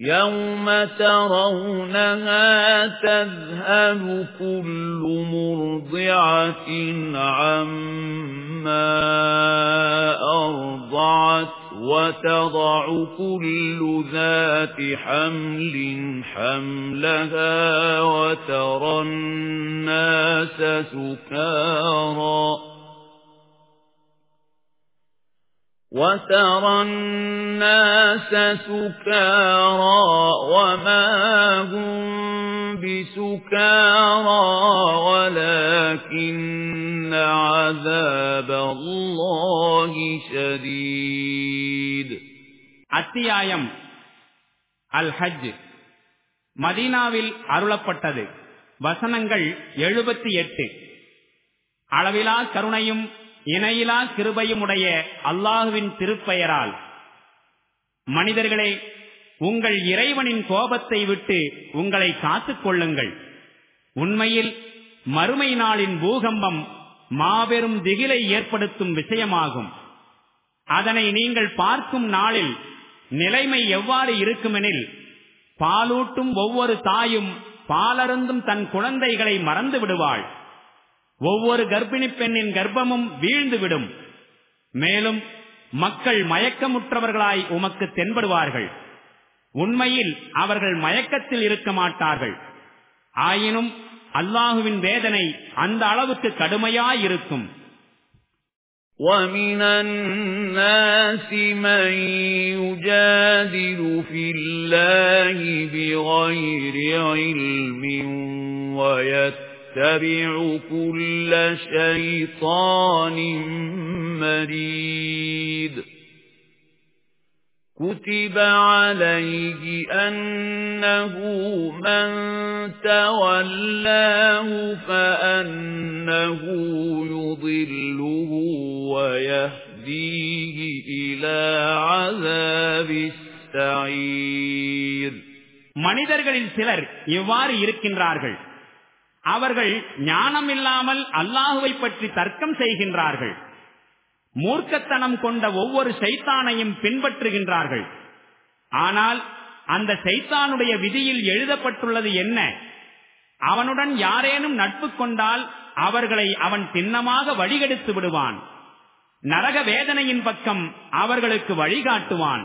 يوم ترونها تذهل كل مرضعة عما أرضعت وتضع كل ذات حمل حملها وترى الناس سكارى وترى الناس سكارى وما هم بسكارى ولكن عذاب الله شديد அத்தியாயம் அல் ஹஜ் மதீனாவில் அருளப்பட்டது வசனங்கள் எழுபத்தி எட்டு அளவிலா கருணையும் இணையிலா கிருபையுமுடைய அல்லாஹுவின் திருப்பெயரால். மனிதர்களே உங்கள் இறைவனின் கோபத்தை விட்டு உங்களை காத்துக் கொள்ளுங்கள். உண்மையில் மறுமை நாளின் பூகம்பம் மாபெரும் திகிலை ஏற்படுத்தும் விஷயமாகும். அதனை நீங்கள் பார்க்கும் நாளில் நிலைமை எவ்வாறு இருக்குமெனில் பாலூட்டும் ஒவ்வொரு தாயும் பாலருந்தும் தன் குழந்தைகளை மறந்து விடுவாள். ஒவ்வொரு கர்ப்பிணி பெண்ணின் கர்ப்பமும் வீழ்ந்துவிடும் மேலும் மக்கள் மயக்கமுற்றவர்களாய் உமக்கு தென்படுவார்கள் உண்மையில் அவர்கள் மயக்கத்தில் இருக்க மாட்டார்கள் ஆயினும் அல்லாஹுவின் வேதனை அந்த அளவுக்கு கடுமையாயிருக்கும் وَمِنَ النَّاسِ مَن يُجَادِلُ فِي اللَّهِ بِغَيْرِ عِلْمٍ وَيَتَّبِعُ كُلَّ شَيْطَانٍ مَّرِيدٍ كُتِبَ عَلَيْهِ أَنَّهُ مَن تَوَلَّاهُ فَأَنَّهُ يُضِلُّهُ وَيَهْدِيهِ إِلَى عَذَابِ السَّعِيرِ மனிதர்களில் சிலர் இவ்வாறு இருக்கின்றார்கள் அவர்கள் ஞானம் இல்லாமல் அல்லாஹுவை பற்றி தர்க்கம் செய்கின்றார்கள். மூர்க்கத்தனம் கொண்ட ஒவ்வொரு சைத்தானையும் பின்பற்றுகின்றார்கள். ஆனால் அந்த சைத்தானுடைய விதியில் எழுதப்பட்டுள்ளது என்ன? அவனுடன் யாரேனும் நட்பு கொண்டால் அவர்களை அவன் சின்னமாக வழிகெடுத்து விடுவான். நரக வேதனையின் பக்கம் அவர்களுக்கு வழிகாட்டுவான்.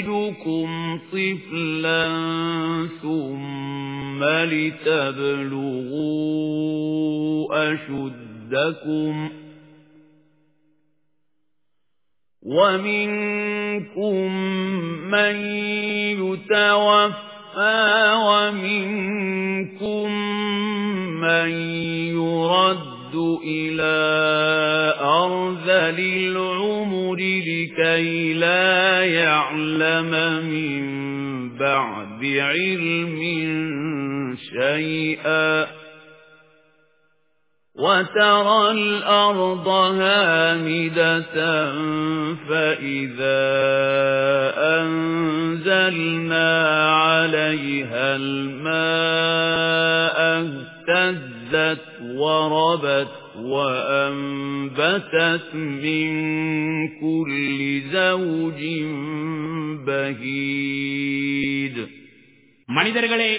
نخرجكم طفلا ثم لتبلغوا أشدكم ومنكم من يتوفى ومنكم من يرد إلى أرذل العمر لكي لا يعلم من بعد علم شيئا. وَتَرَى الْأَرْضَ هَامِدَةً فَإِذَا أَنزَلْنَا عَلَيْهَا الْمَاءَ اهْتَزَّتْ وَرَبَتْ وَأَنبَتَتْ مِن كُلِّ زَوْجٍ بَهِيجٍ மனிதர்களே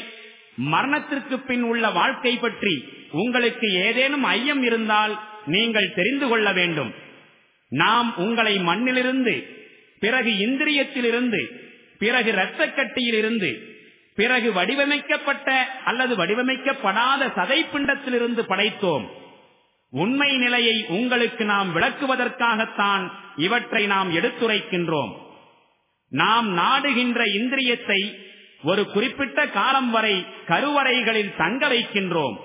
மரணத்திற்கு பின் உள்ள வாழ்க்கை பற்றி உங்களுக்கு ஏதேனும் ஐயம் இருந்தால் நீங்கள் தெரிந்து கொள்ள வேண்டும் நாம் உங்களை மண்ணிலிருந்து பிறகு இந்திரியத்திலிருந்து பிறகு இரத்தக்கட்டியிலிருந்து பிறகு வடிவமைக்கப்பட்ட அல்லது வடிவமைக்கப்படாத சதைப்பிண்டத்திலிருந்து படைத்தோம். உண்மை நிலையை உங்களுக்கு நாம் விளக்குவதற்காகத்தான் இவற்றை நாம் எடுத்துரைக்கின்றோம். நாம் நாடுகின்ற இந்திரியத்தை ஒரு குறிப்பிட்ட காலம் வரை கருவறைகளில் தங்க வைக்கின்றோம்.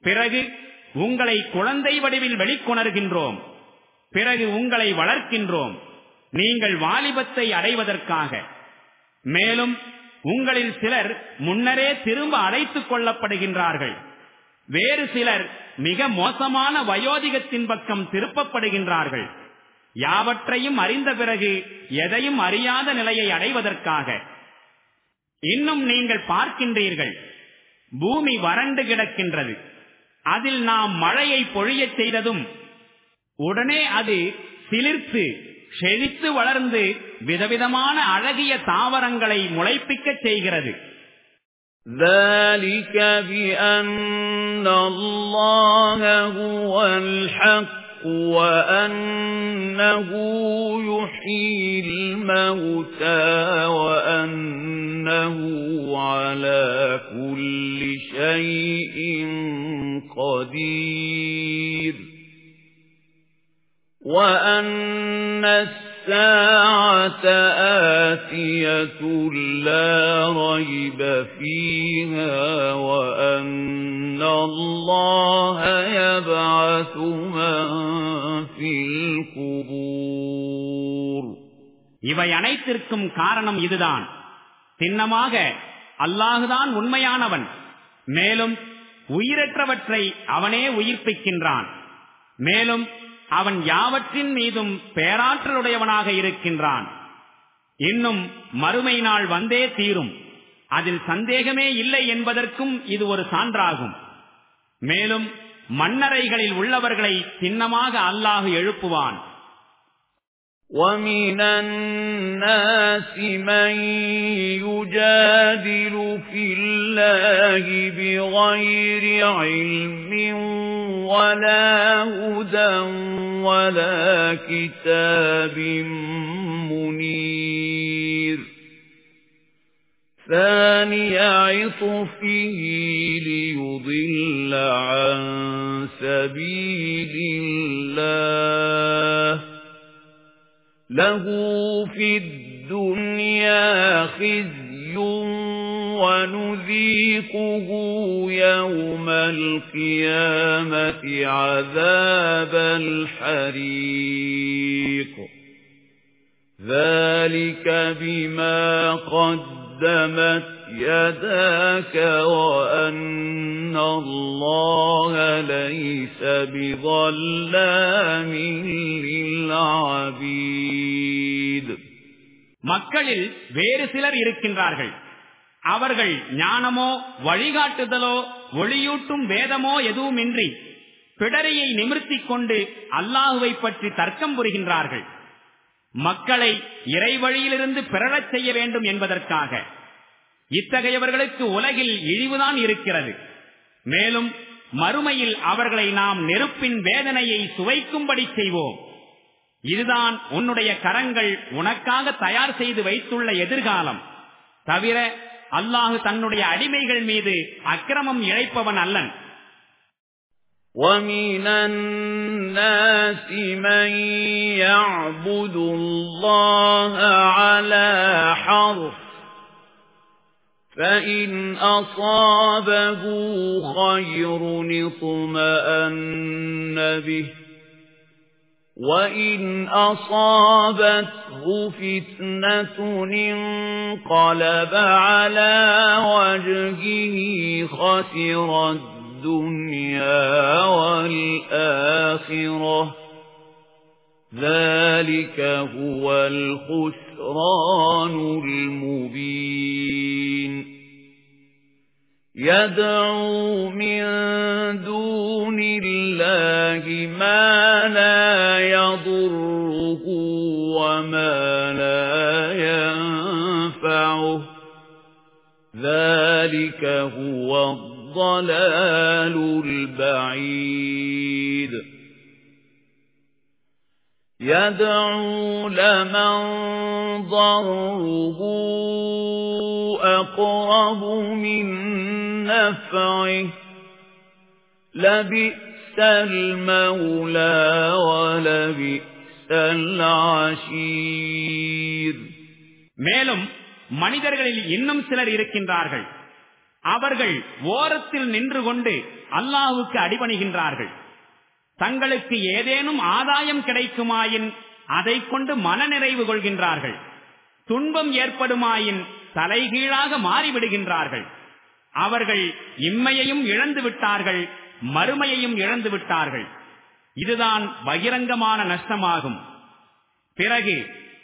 பிறகு உங்களை குழந்தை வடிவில் வெளிக்கொணர்கின்றோம். பிறகு உங்களை வளர்க்கின்றோம். நீங்கள் வாலிபத்தை அடைவதற்காக. மேலும் உங்களில் சிலர் முன்னரே திரும்ப அழைத்துக் கொள்ளப்படுகின்றார்கள். வேறு சிலர் மிக மோசமான வயோதிகத்தின் பக்கம் திருப்பப்படுகின்றார்கள். யாவற்றையும் அறிந்த பிறகு எதையும் அறியாத நிலையை அடைவதற்காக. இன்னும் நீங்கள் பார்க்கின்றீர்கள் பூமி வறண்டு கிடக்கின்றது. அதில் நாம் மழையை பொழியச் செய்ததும் உடனே அது சிலிர்த்து செழித்து வளர்ந்து விதவிதமான அழகிய தாவரங்களை முளைப்பிக்கச் செய்கிறது ذَلِكَ بِأَنَّ اللَّهَ هُوَ الْحَقُّ وَأَنَّهُ يُحْيِي الْمَوْتَى وَأَنَّهُ عَلَى كُلِّ شَيْءٍ قَدِيرٌ وَأَنَّ السَّاعَةَ آتِيَةٌ لَا رَيْبَ فِيهَا وَأَنَّ اللَّهَ يَبْعَثُ مَن فِي الْقُبُورِ இவை அனைத்திற்கும் காரணம் இதுதான் சின்னமாக அல்லாஹுதான் உண்மையானவன் மேலும் உயிரற்றவற்றை அவனே உயிர்ப்பிக்கின்றான் மேலும் அவன் யாவற்றின் மீதும் பேராற்றலுடையவனாக இருக்கின்றான் இன்னும் மறுமை நாள் வந்தே தீரும் அதில் சந்தேகமே இல்லை என்பதற்கும் இது ஒரு சான்றாகும் மேலும் மன்னரைகளில் உள்ளவர்களை சின்னமாக அல்லாஹு எழுப்புவான் وَمِنَ النَّاسِ مَن يُجَادِلُ فِي اللَّهِ بِغَيْرِ عِلْمٍ وَلَا هُدًى وَلَا كِتَابٍ مُنِيرٍ. ثَانِيَ عِطْفِهِ لِيُضِلَّ عَن سَبِيلِ اللَّهِ. لَهُ فِي الدُّنْيَا خِزْيٌ وَنُذِيقُهُ يَوْمَ الْقِيَامَةِ عَذَابَ الْحَرِيقِ ذَلِكَ بِمَا قَدَّمَتْ يَدَاكَ وَأَنَّ اللَّهَ لَيْسَ بِظَلَّامٍ لِلْعَبِيدِ மக்களில் வேறு சிலர் இருக்கின்றார்கள் அவர்கள் ஞானமோ வழிகாட்டுதலோ ஒளியூட்டும் வேதமோ எதுவுமின்றி பிடரியை நிமிர்த்திக் கொண்டு அல்லாஹுவை பற்றி தர்க்கம் புரிகின்றார்கள். மக்களை இறை வழியிலிருந்து பிறழச் செய்ய வேண்டும் என்பதற்காக. இத்தகையவர்களுக்கு உலகில் இழிவுதான் இருக்கிறது. மேலும் மறுமையில் அவர்களை நாம் நெருப்பின் வேதனையை சுவைக்கும்படி செய்வோம். இதுதான் உன்னுடைய கரங்கள் உனக்காக தயார் செய்து வைத்துள்ள எதிர்காலம். தவிர அல்லாஹு தன்னுடைய அடிமைகள் மீது அக்கிரமம் இழைப்பவன் அல்லன் وَمِنَ النَّاسِ مَن يَعْبُدُ اللَّهَ عَلَى حَرْفٍ فَإِنْ أَصَابَهُ خَيْرٌ اطْمَأَنَّ بِهِ وَإِنْ أَصَابَتْهُ فِتْنَةٌ انقَلَبَ عَلَى وَجْهِهِ خَسِرَ الدنيا والآخرة ذلك هو الخسران المبين يدعو من دون الله ما لا يضره وما لا ينفعه. ذلك هو الضلال البعيد. يدعو لمن ضره أقرب من نفعه لبئس المولى ولبئس العشير மேலும் மனிதர்களில் இன்னும் சிலர் இருக்கின்றார்கள் அவர்கள் ஓரத்தில் நின்று கொண்டு அல்லாஹுக்கு அடிபணிகின்றார்கள் தங்களுக்கு ஏதேனும் ஆதாயம் கிடைக்குமாயின் அதை கொண்டு மனநிறைவு கொள்கின்றார்கள் துன்பம் ஏற்படுமாயின் தலைகீழாக மாறிவிடுகின்றார்கள். அவர்கள் இம்மையையும் இழந்து விட்டார்கள் மறுமையையும் இழந்து விட்டார்கள். இதுதான் பகிரங்கமான நஷ்டமாகும். பிறகு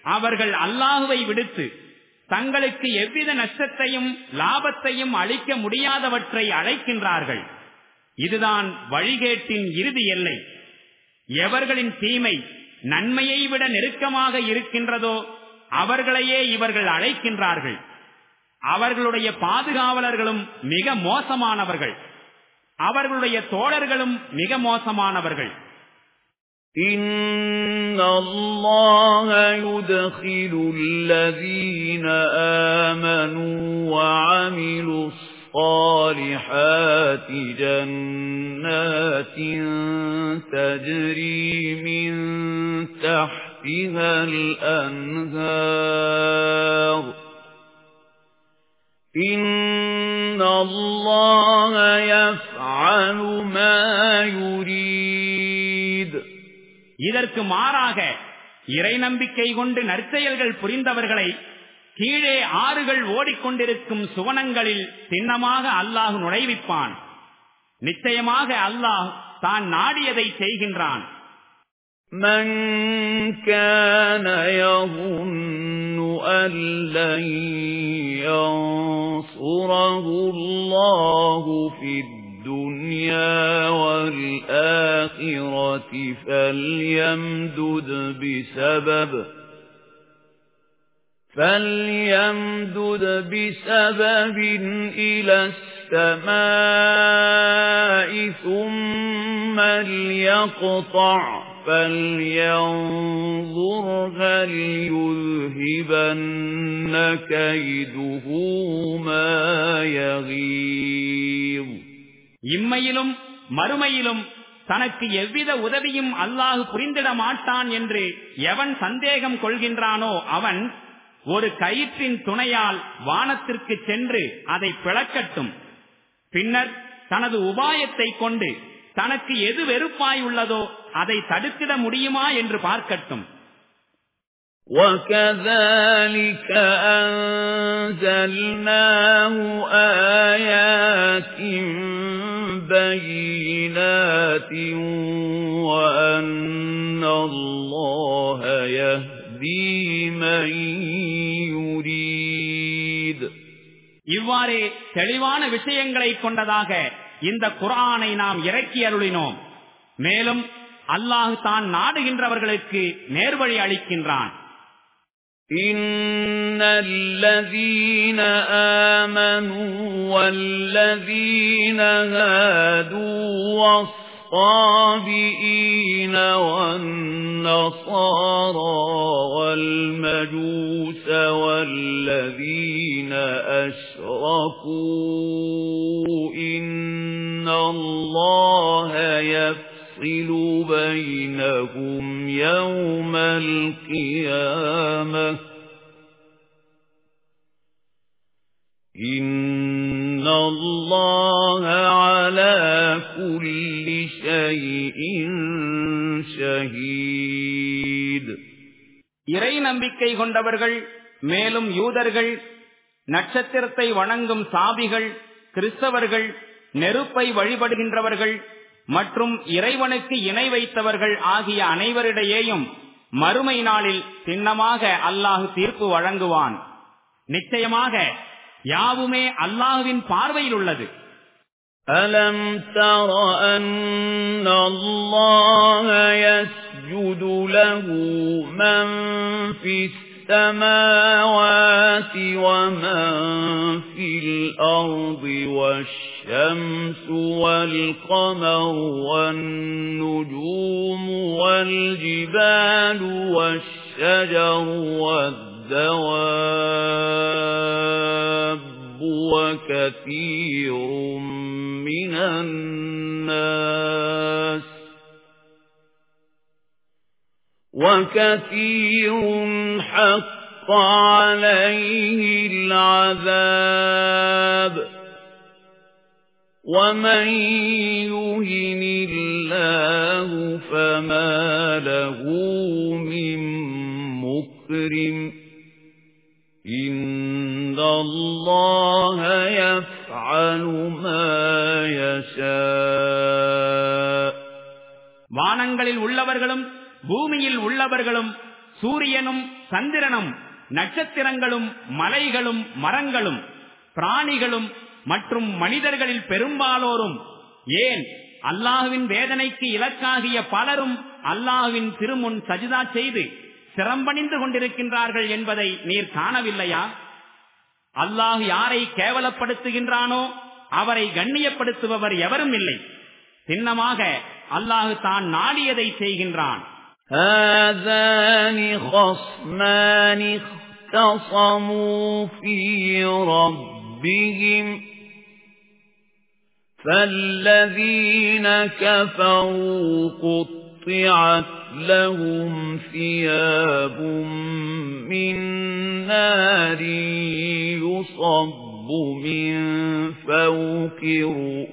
அவர்கள் அல்லாஹுவை விடுத்து தங்களுக்கு எவ்வித நஷ்டத்தையும் லாபத்தையும் அளிக்க முடியாதவற்றை அழைக்கின்றார்கள். இதுதான் வழிகேட்டின் இறுதி எல்லை. எவர்களின் தீமை நன்மையை விட நெருக்கமாக இருக்கின்றதோ அவர்களையே இவர்கள் அழைக்கின்றார்கள். அவர்களுடைய பாதுகாவலர்களும் மிக மோசமானவர்கள் அவர்களுடைய தோழர்களும் மிக மோசமானவர்கள் إِنَّ اللَّهَ يُدْخِلُ الَّذِينَ آمَنُوا وَعَمِلُوا الصَّالِحَاتِ جَنَّاتٍ تَجْرِي مِن تَحْتِهَا الْأَنْهَارُ إِنَّ اللَّهَ يَفْعَلُ مَا يُرِيدُ இதற்கு மாறாக இறை நம்பிக்கை கொண்டு நற்செயல்கள் புரிந்தவர்களை கீழே ஆறுகள் ஓடிக்கொண்டிருக்கும் சுவனங்களில் சின்னமாக அல்லாஹ் நுழைவிப்பான் நிச்சயமாக அல்லாஹ் தான் நாடியதை செய்கின்றான் من كان يظن أن لن ينصره الله في الدنيا والآخرة فليمدد بسبب فليمدد بسبب إلى السماء ثم ليقطع فلينظر هل يذهبن كيده ما يغيظ இம்மையிலும் மறுமையிலும் தனக்கு எவ்வித உதவியும் அல்லாஹு புரிந்திட மாட்டான் என்று எவன் சந்தேகம் கொள்கின்றானோ அவன் ஒரு கயிற்றின் துணையால் வானத்திற்கு சென்று அதை பிளக்கட்டும் பின்னர் தனது உபாயத்தை கொண்டு தனக்கு எது வெறுப்பாய் உள்ளதோ அதை தடுத்திட முடியுமா என்று பார்க்கட்டும் وَكَذَلِكَ أَنزَلْنَاهُ آيَاتٍ بَيِّنَاتٍ وَأَنَّ اللَّهَ يَهْدِي مَن يُرِيدُ இவ்வாறே தெளிவான விஷயங்களை கொண்டதாக இந்த குரானை நாம் இறக்கி அருளினோம் மேலும் அல்லாஹு தான் நாடுகின்றவர்களுக்கு நேர்வழி அளிக்கின்றான் إِنَّ الَّذِينَ آمَنُوا وَالَّذِينَ هَادُوا وَالصَّابِئِينَ وَالنَّصَارَى وَالْمَجُوسَ وَالَّذِينَ أَشْرَكُوا إِنَّ اللَّهَ يَفْعَلُ يفصل بينهم يوم القيامة إن الله على كل شيء شهيد இறை நம்பிக்கை கொண்டவர்கள் மேலும் யூதர்கள் நட்சத்திரத்தை வணங்கும் சாபிகள் கிறிஸ்தவர்கள் நெருப்பை வழிபடுகின்றவர்கள் மற்றும் இறைவனுக்கு இணை வைத்தவர்கள் ஆகிய அனைவரிடையேயும் மறுமை நாளில் சின்னமாக அல்லாஹு தீர்ப்பு வழங்குவான் நிச்சயமாக யாவுமே அல்லாஹுவின் பார்வையில் உள்ளது أَلَمْ تَرَ أَنَّ اللَّهَ يَسْجُدُ لَهُ مَن فِي السَّمَاوَاتِ وَمَن فِي الْأَرْضِ وَالشَّمْسُ وَالْقَمَرُ وَالنُّجُومُ وَالْجِبَالُ وَالشَّجَرُ وَالدَّوَابُّ وَكَثِيرٌ مِنَ النَّاسِ وَكَثِيرٌ حَقَّ عَلَيْهِ الْعَذَابُ وَمَن يُهِنِ اللَّهُ فَمَا لَهُ مِن مُّكْرِمٍ إِنَّ اللَّهَ يَفْعَلُ مَا يَشَاءُ வானங்களில் உள்ளவர்களும் பூமியில் உள்ளவர்களும் சூரியனும் சந்திரனும் நட்சத்திரங்களும் மலைகளும் மரங்களும் பிராணிகளும் மற்றும் மனிதர்களில் பெரும்பாலோரும் ஏன் அல்லாஹுவின் வேதனைக்கு இலக்காகிய பலரும் அல்லாஹுவின் திருமுன் சஜிதா செய்து சிரம்பணிந்து கொண்டிருக்கின்றார்கள் என்பதை நீர் காணவில்லையா அல்லாஹ் யாரை கேவலப்படுத்துகின்றானோ அவரை கண்ணியப்படுத்துபவர் எவரும் இல்லை சின்னமாக அல்லாஹு தான் நாடியதை செய்கின்றான் هذان خصمان اختصموا في ربهم فالذين كفروا قطعت لهم ثياب من نار يصب من فوق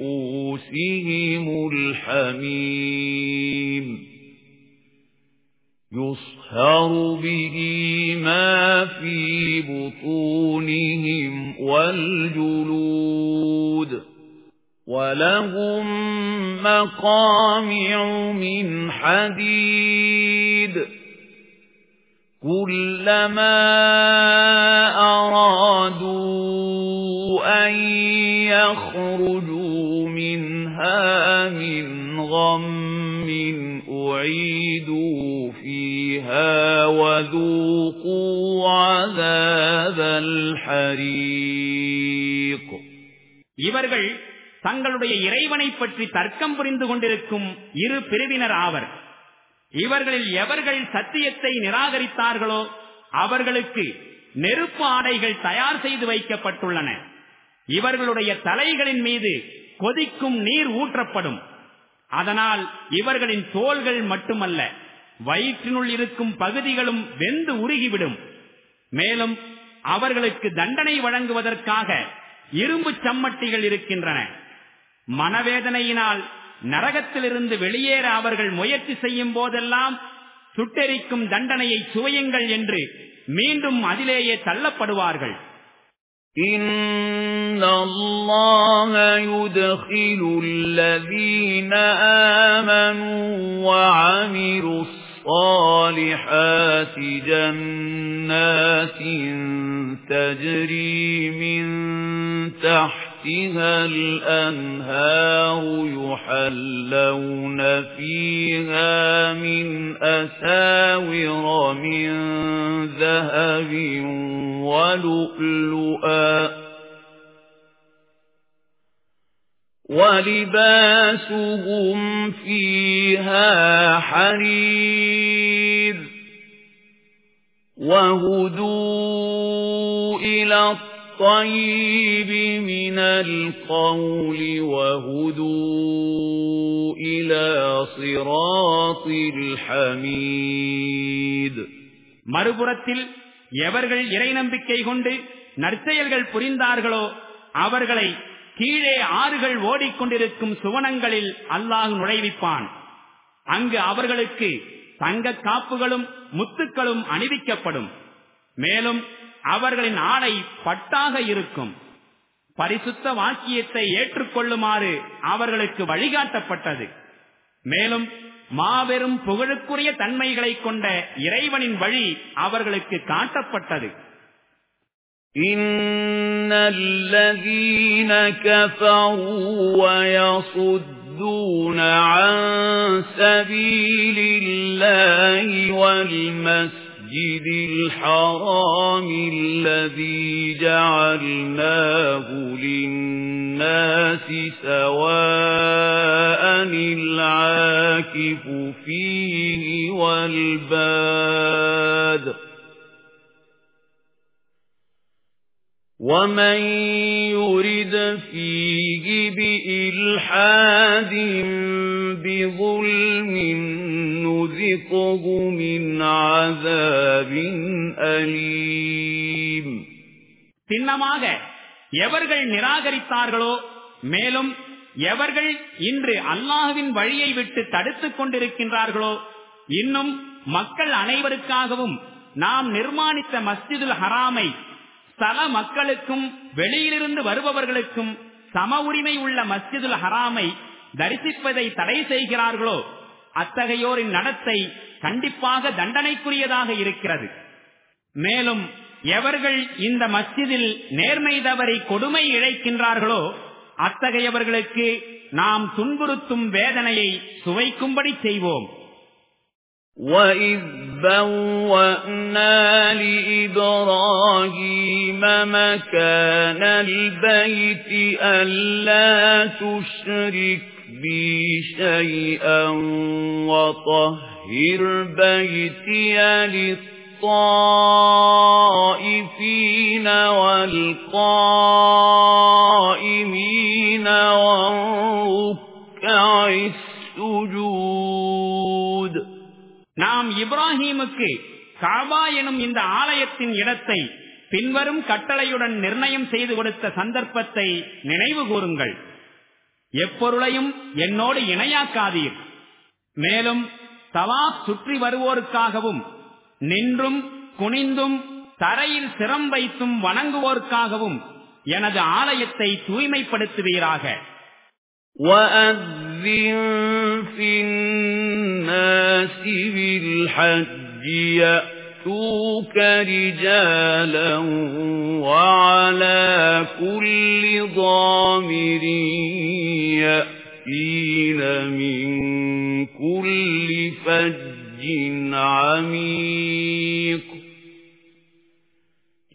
رؤوسهم الحميم يصهر به ما في بطونهم والجلود وَلَهُم مَّقَامِعُ مِنْ حَدِيدٍ كُلَّمَا أَرَادُوا أَن يَخْرُجُوا مِنْهَا مِنْ غَمٍّ أُعِيدُوا فِيهَا وَذُوقُوا عَذَابَ الْحَرِيقِ இவர்கள் தங்களுடைய இறைவனை பற்றி தர்க்கம் புரிந்து கொண்டிருக்கும் இரு பிரிவினர் ஆவர். இவர்களில் எவர்கள் சத்தியத்தை நிராகரித்தார்களோ அவர்களுக்கு நெருப்பு ஆடைகள் தயார் செய்து வைக்கப்பட்டுள்ளன. இவர்களுடைய தலைகளின் மீது கொதிக்கும் நீர் ஊற்றப்படும். அதனால் இவர்களின் தோள்கள் மட்டுமல்ல வயிற்றினுள் இருக்கும் பகுதிகளும் வெந்து உருகிவிடும். மேலும் அவர்களுக்கு தண்டனை வழங்குவதற்காக இரும்பு சம்மட்டிகள் இருக்கின்றன. மனவேதனையினால் நரகத்திலிருந்து வெளியேற அவர்கள் முயற்சி செய்யும் போதெல்லாம் சுட்டெரிக்கும் தண்டனையை சுவையுங்கள் என்று மீண்டும் அதிலேயே தள்ளப்படுவார்கள் إِنَّ اللَّهَ يُدْخِلُ الَّذِينَ آمَنُوا وَعَمِلُوا الصَّالِحَاتِ جَنَّاتٍ تَجْرِي مِن تَحْتِهَا تحتها الأنهار يحلون فيها من أساور من ذهب ولؤلؤا ولباسهم فيها حرير وهدوا إلى الطيب من القول وهدوا إلى صراط الحميد மறுபுறத்தில் எவர்கள் இறை நம்பிக்கை கொண்டு நற்செயல்கள் புரிந்தார்களோ அவர்களை கீழே ஆறுகள் ஓடிக்கொண்டிருக்கும் சுவனங்களில் அல்லாஹ் நுழைவிப்பான் அங்கு அவர்களுக்கு தங்க காப்புகளும் முத்துக்களும் அணிவிக்கப்படும் மேலும் அவர்களின் ஆடை பட்டாக இருக்கும் பரிசுத்த வாக்கியத்தை ஏற்றுக்கொள்ளுமாறு அவர்களுக்கு வழிகாட்டப்பட்டது மேலும் மாபெரும் புகழுக்குரிய தன்மைகளை கொண்ட இறைவனின் வழி அவர்களுக்கு காட்டப்பட்டது إن الذين كفروا ويصدون عن سبيل الله والمسجد المسجد الحرام الذي جعلناه للناس سواء العاكف فيه والباد ومن يرد فيه بإلحاد بظلم نذقه من عذاب أليم சின்னமாக எவர்கள் நிராகரித்தார்களோ மேலும் எவர்கள் இன்று அல்லாஹுவின் வழியை விட்டு தடுத்துக் கொண்டிருக்கின்றார்களோ இன்னும் மக்கள் அனைவருக்காகவும் நாம் நிர்மாணித்த மஸ்ஜிதுல் ஹராமை ஸ்தல மக்களுக்கும் வெளியிலிருந்து வருபவர்களுக்கும் சம உரிமை உள்ள மஸ்ஜிதுல் ஹராமை தரிசிப்பதை தடை செய்கிறார்களோ அத்தகையோரின் நடத்தை கண்டிப்பாக தண்டனைக்குரியதாக இருக்கிறது மேலும் எவர்கள் இந்த மஸ்ஜிதில் நேர்மை தவறி கொடுமை இழைக்கின்றார்களோ அத்தகையவர்களுக்கு நாம் துன்புறுத்தும் வேதனையை சுவைக்கும்படி செய்வோம் وَإِذْ بَوَّأْنَا لِإِبْرَاهِيمَ مَكَانَ الْبَيْتِ أَلَّا تُشْرِكْ بي شيئا وطهر بيتي للطائفين والقائمين والركع السجود நாம் இப்ராஹீமுக்கு காபா எனும் இந்த ஆலயத்தின் இடத்தை பின்வரும் கட்டளையுடன் நிர்ணயம் செய்து கொடுத்த சந்தர்ப்பத்தை நினைவு கூறுங்கள் எப்பொருளையும் என்னோடு இணையாக்காதீர் மேலும் தவாப் சுற்றி வருவோருக்காகவும் நின்றும் குனிந்தும் தரையில் சிரம் வைத்தும் வணங்குவோருக்காகவும் எனது ஆலயத்தை தூய்மைப்படுத்துவீராக وَأَذِّن فِي النَّاسِ بِالْحَجِّ يَأْتُوكَ رِجَالًا وَعَلَى كُلِّ ضَامِرٍ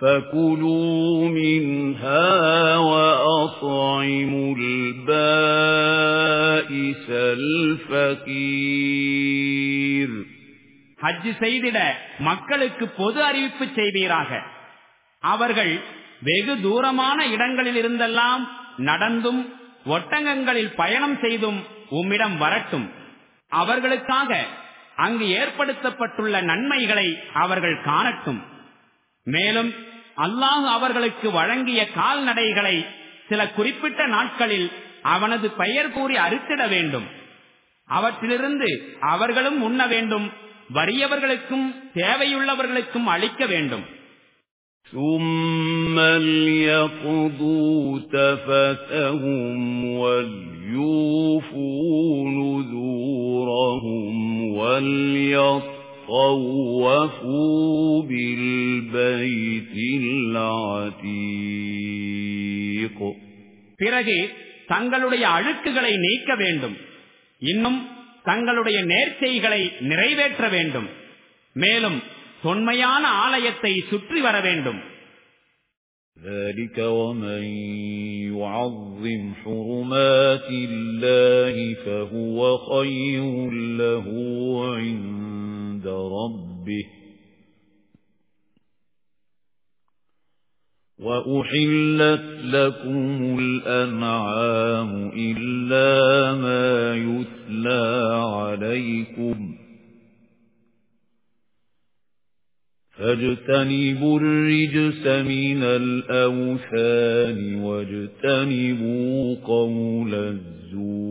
فَكُلُوا مِنْهَا وَأَطْعِمُوا الْبَائِسَ الْفَقِيرَ ஹஜ் செய்திட மக்களுக்கு பொது அறிவிப்பு செய்வீராக அவர்கள் வெகு தூரமான இடங்களில் இருந்தெல்லாம் நடந்தும் ஒட்டங்கங்களில் பயணம் செய்தும் உம்மிடம் வரட்டும் அவர்களுக்காக அங்கு ஏற்படுத்தப்பட்டுள்ள நன்மைகளை அவர்கள் காணட்டும் மேலும் அல்லாஹு அவர்களுக்கு வழங்கிய கால்நடைகளை சில குறிப்பிட்ட நாட்களில் அவனது பெயர் கூறி அறுத்திட வேண்டும் அவற்றிலிருந்து அவர்களும் உண்ண வேண்டும் வறியவர்களுக்கும் தேவையுள்ளவர்களுக்கும் அளிக்க வேண்டும் ثُمَّ لْيَقْضُوا تَفَثَهُمْ وَلْيُوفُوا نُذُورَهُمْ وَلْيَطَّوَّفُوا بِالْبَيْتِ الْعَتِيقِ பிறகு தங்களுடைய அழுக்குகளை நீக்க வேண்டும் இன்னும் தங்களுடைய நேர்ச்சைகளை நிறைவேற்ற வேண்டும் மேலும் தொன்மையான ஆலயத்தை சுற்றி வர வேண்டும் ذلك ومن يعظم حرمات الله فهو خير له عند ربه. وَأُحِلَّتْ لَكُمُ الْأَنْعَامُ إِلَّا مَا يُتْلَى عَلَيْكُمْ. فَاجْتَنِبُوا الرِّجْسَ مِنَ الْأَوْثَانِ وَاجْتَنِبُوا قَوْلَ الزُّورِ.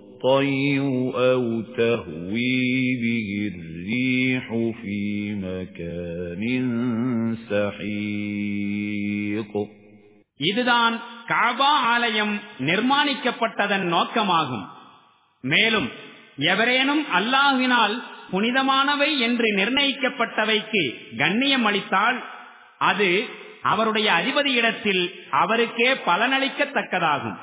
أَوْ تَهْوِي بِهِ الرِّيحُ فِي مَكَانٍ سَحِيقٍ இதுதான் காபா ஆலயம் நிர்மாணிக்கப்பட்டதன் நோக்கமாகும் மேலும் எவரேனும் அல்லாஹினால் புனிதமானவை என்று நிர்ணயிக்கப்பட்டவைக்கு கண்ணியம் அளித்தால் அது அவருடைய அதிபதியிடத்தில் அவருக்கே பலனளிக்கத்தக்கதாகும்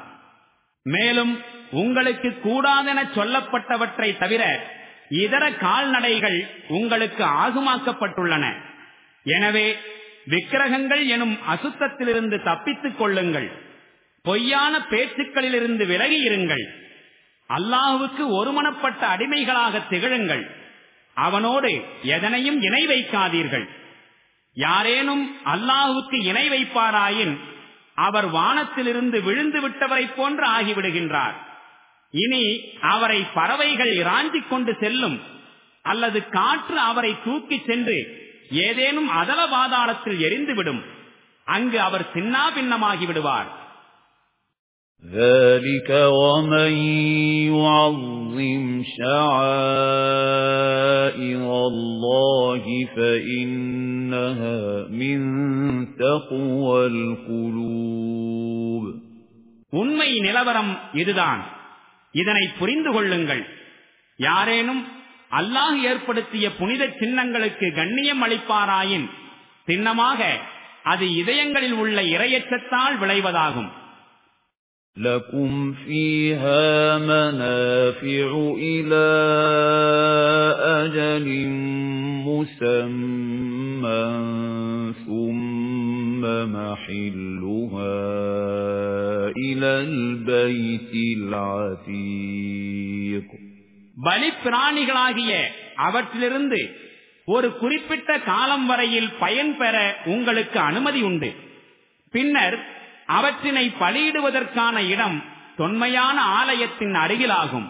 மேலும் உங்களுக்கு கூடாதென சொல்லப்பட்டவற்றை தவிர இதர கால்நடைகள் உங்களுக்கு ஆகுமாக்கப்பட்டுள்ளன. எனவே விக்கிரகங்கள் எனும் அசுத்தத்திலிருந்து தப்பித்துக் கொள்ளுங்கள். பொய்யான பேச்சுக்களிலிருந்து விலகி இருங்கள். அல்லாஹுவுக்கு ஒருமனப்பட்ட அடிமைகளாக திகழுங்கள். அவனோடு எதனையும் இணை வைக்காதீர்கள். யாரேனும் அல்லாஹுக்கு இணை வைப்பாராயின் அவர் வானத்திலிருந்து விழுந்து விட்டவரை போன்று ஆகிவிடுகின்றார். இனி அவரை பறவைகள் இராஞ்சிக் கொண்டு செல்லும் அல்லது காற்று அவரை தூக்கிச் சென்று ஏதேனும் அதல பாதாளத்தில் எரிந்துவிடும் அங்கு அவர் சின்னா பின்னமாகி விடுவார் ذَلِكَ وَمَن يُعَظِّمْ شَعَائِرَ اللَّهِ فَإِنَّهَا مِن تَقْوَى الْقُلُوبِ உண்மை நிலவரம் இதுதான் இதனை புரிந்து கொள்ளுங்கள் யாரேனும் அல்லாஹ் ஏற்படுத்திய புனித சின்னங்களுக்கு கண்ணியம் அளிப்பாராயின் சின்னமாக அது இதயங்களில் உள்ள இரையச்சத்தால் விளைவதாகும் لَكُمْ فِيهَا مَنَافِعُ إِلَى أَجَلٍ مُّسَمًّى ثُمَّ مَحِلُّهَا إِلَى الْبَيْتِ الْعَتِيقِ பலிப்பிராணிகளாகிய அவற்றிலிருந்து ஒரு குறிப்பிட்ட காலம் வரையில் பயன் பெற உங்களுக்கு அனுமதி உண்டு பின்னர் அவற்றினை பலியிடுவதற்கான இடம் தொன்மையான ஆலயத்தின் அருகிலாகும்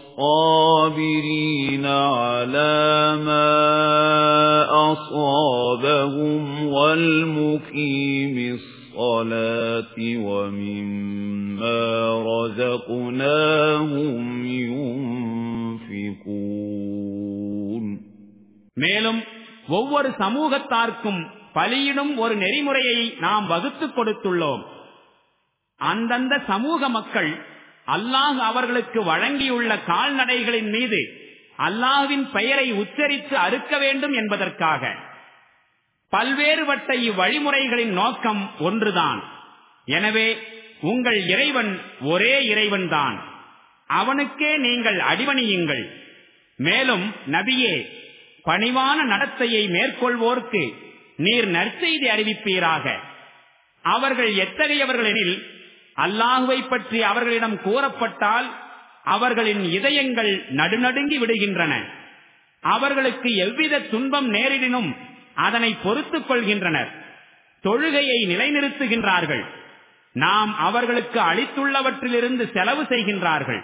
الصَّابِرِينَ عَلَى مَا أَصَابَهُمْ وَالْمُقِيمِ الصَّلَاةِ وَمِمَّا رَزَقْنَاهُمْ يُنْفِقُونَ. மேலும் ஒவ்வொரு சமூகத்தார்க்கும் பலியிடும் ஒரு நெறிமுறையை நாம் வகுத்துக் கொடுத்துள்ளோம். அந்தந்த சமூக மக்கள் அல்லாஹ் அவர்களுக்கு வழங்கியுள்ள கால்நடைகளின் மீது அல்லாஹ்வின் பெயரை உச்சரித்து அறுக்க வேண்டும் என்பதற்காக பல்வேறுபட்ட இவ்வழிமுறைகளின் நோக்கம் ஒன்றுதான். எனவே உங்கள் இறைவன் ஒரே இறைவன்தான். அவனுக்கே நீங்கள் அடிவணியுங்கள் மேலும் நபியே பணிவான நடத்தையை மேற்கொள்வோர்க்கு நீர் நற்செய்தி அறிவிப்பீராக. அவர்கள் எத்தகையவர்களெனில் அல்லாஹுவை பற்றி அவர்களிடம் கூறப்பட்டால் அவர்களின் இதயங்கள் நடுநடுங்கி விடுகின்றன. அவர்களுக்கு எவ்வித துன்பம் நேரிடினும் அதனை பொறுத்துக் கொள்கின்றனர். தொழுகையை நிலைநிறுத்துகின்றார்கள். நாம் அவர்களுக்கு அளித்துள்ளவற்றிலிருந்து செலவு செய்கின்றார்கள்.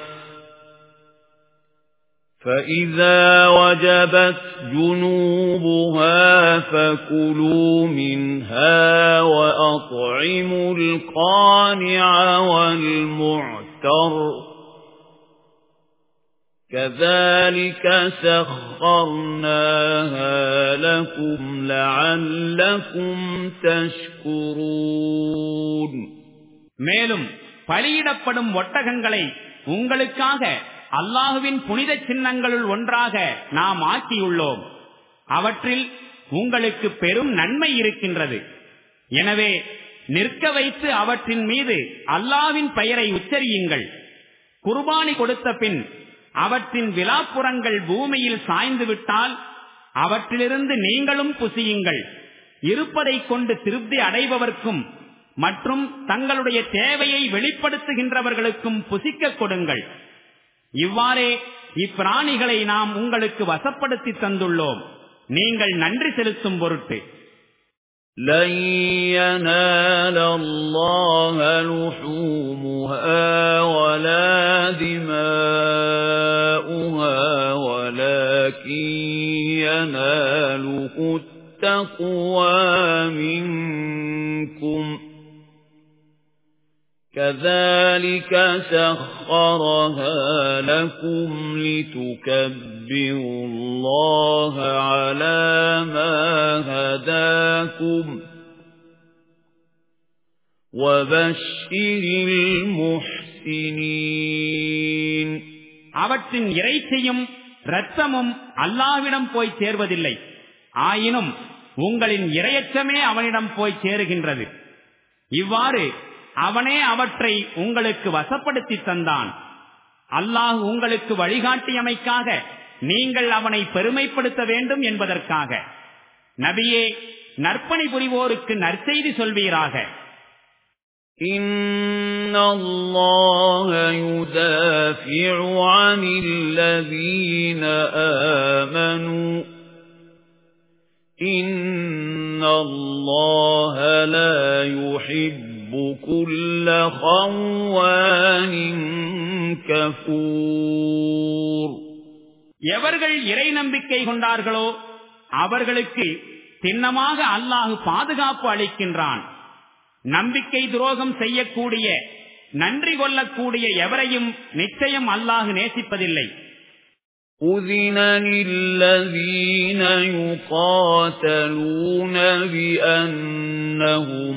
فإذا وجبت جنوبها فكلوا منها وأطعموا القانع والمعتر كذلك سخرناها لكم لعلكم تشكرون மேலும் பலியிடப்படும் ஒட்டகங்களை உங்களுக்காக அல்லாஹுவின் புனித சின்னங்களுள் ஒன்றாக நாம் ஆக்கியுள்ளோம். அவற்றில் உங்களுக்கு பெரும் நன்மை இருக்கின்றது. எனவே நிற்க வைத்து அவற்றின் மீது அல்லாவின் பெயரை உச்சரியுங்கள். குர்பானி கொடுத்த பின் அவற்றின் விழாப்புறங்கள் பூமியில் சாய்ந்து விட்டால் அவற்றிலிருந்து நீங்களும் புசியுங்கள். இருப்பதை கொண்டு திருப்தி அடைபவர்க்கும் மற்றும் தங்களுடைய தேவையை வெளிப்படுத்துகின்றவர்களுக்கும் புசிக்க கொடுங்கள். இவ்வாறே இப்பிராணிகளை நாம் உங்களுக்கு வசப்படுத்தி தந்துள்ளோம் நீங்கள் நன்றி செலுத்தும் பொருட்டு لن ينال الله لحومها ولا دماؤها ولكن يناله التقوى منكم كذلك سخرها لكم لتكبروا الله على ما هداكم وبشر المحسنين அவற்றின் இறைச்சியும் இரத்தமும் அல்லாவிடம் போய் சேர்வதில்லை ஆயினும் உங்களின் இரையச்சமே அவனிடம் போய் சேருகின்றது இவ்வாறு அவனே அவற்றை உங்களுக்கு வசப்படுத்தி தந்தான் அல்லாஹ் உங்களுக்கு வழிகாட்டியமைக்காக நீங்கள் அவனை பெருமைப்படுத்த வேண்டும் என்பதற்காக நபியே நற்பணி புரிவோருக்கு நற்செய்தி சொல்வீராக إِنَّ اللَّهَ يُدَافِعُ عَنِ الَّذِينَ آمَنُوا إِنَّ اللَّهَ لَا يُحِبُّ يُحِبُّ كُلَّ خَوَّانٍ كَفُورٍ எவர்கள் இறை நம்பிக்கை கொண்டார்களோ அவர்களுக்கு சின்னமாக அல்லாஹு பாதுகாப்பு அளிக்கின்றான் நம்பிக்கை துரோகம் செய்யக்கூடிய நன்றி கொள்ளக்கூடிய எவரையும் நிச்சயம் அல்லாஹு நேசிப்பதில்லை أذن للذين يقاتلون بأنهم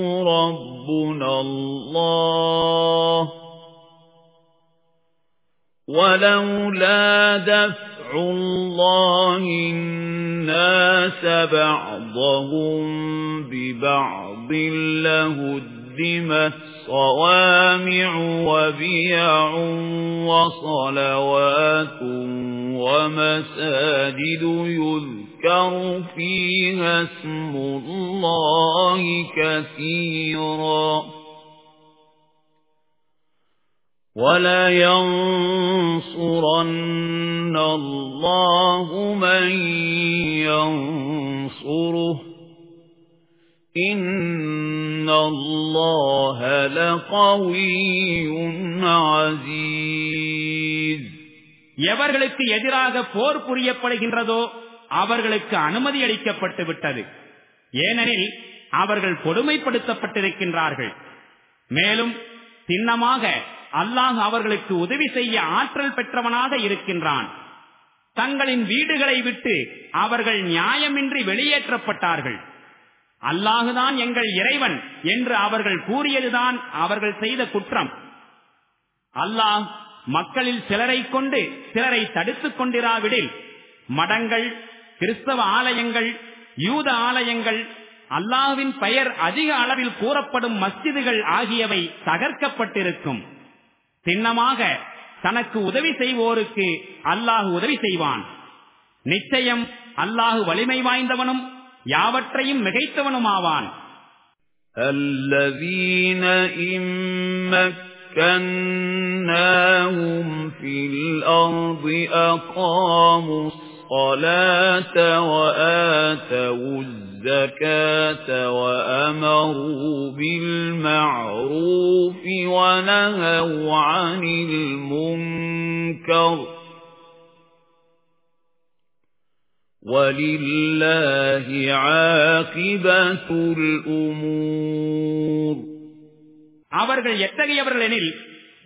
رَبُّنَا اللَّهُ وَلَوْلَا دَفْعُ اللَّهِ النَّاسَ بَعْضَهُم بِبَعْضٍ لَّهُدِّمَتْ صَوَامِعُ وَبِيَعٌ وَصَلَوَاتٌ وَمَسَاجِدُ يُذْكَرُ فِيهَا اسْمُ اللَّهِ كَثِيرًا وَلَيَنصُرَنَّ اللَّهُ مَن يَنصُرُهُ إِنَّ اللَّهَ لَقَوِيٌّ عَزِيزٌ எவர்களுக்கு எதிராக போர் புரியப்படுகின்றதோ அவர்களுக்கு அனுமதி அளிக்கப்பட்டு விட்டது. ஏனெனில் அவர்கள் கொடுமைப்படுத்தப்பட்டிருக்கின்றார்கள். மேலும் சின்னமாக அல்லாஹ் அவர்களுக்கு உதவி செய்ய ஆற்றல் பெற்றவனாக இருக்கின்றான். தங்களின் வீடுகளை விட்டு அவர்கள் நியாயமின்றி வெளியேற்றப்பட்டார்கள். அல்லாஹுதான் எங்கள் இறைவன் என்று அவர்கள் கூறியதுதான் அவர்கள் செய்த குற்றம். அல்லாஹ் மக்களில் சிலரை கொண்டு சிலரை தடுத்துக் கொண்டிராவிடில் மடங்கள் கிறிஸ்தவ ஆலயங்கள் யூத ஆலயங்கள் அல்லாவின் பெயர் அதிக அளவில் கூறப்படும் மஸ்ஜிதுகள் ஆகியவை தகர்க்கப்பட்டிருக்கும் சின்னமாக தனக்கு உதவி செய்வோருக்கு அல்லாஹு உதவி செய்வான் நிச்சயம் அல்லாஹு வலிமை வாய்ந்தவனும் யாவற்றையும் மிகைத்தவனுமாவான் الذين إن مكناهم في الأرض أقاموا الصلاة وآتوا الزكاة وأمروا بالمعروف ونهوا عن المنكر ولله عاقبة الأمور அவர்கள் எத்தகையவர்கள் எனில்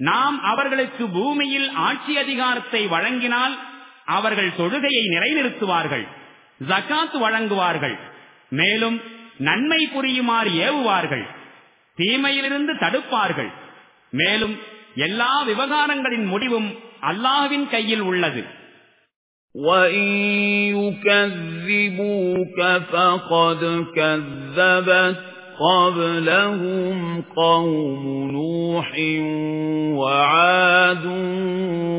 நாம் அவர்களுக்கு பூமியில் ஆட்சி அதிகாரத்தை வழங்கினால் அவர்கள் தொழுகையை நிலைநிறுத்துவார்கள் ஜக்காத்து வழங்குவார்கள் மேலும் நன்மை புரியுமாறு ஏவுவார்கள் தீமையிலிருந்து தடுப்பார்கள் மேலும் எல்லா விவகாரங்களின் முடிவும் அல்லாவின் கையில் உள்ளது وَإِن يُكَذِّبُوكَ فَقَدْ كَذَّبَتْ قَبْلَهُمْ قَوْمُ نُوحٍ وَعَادٌ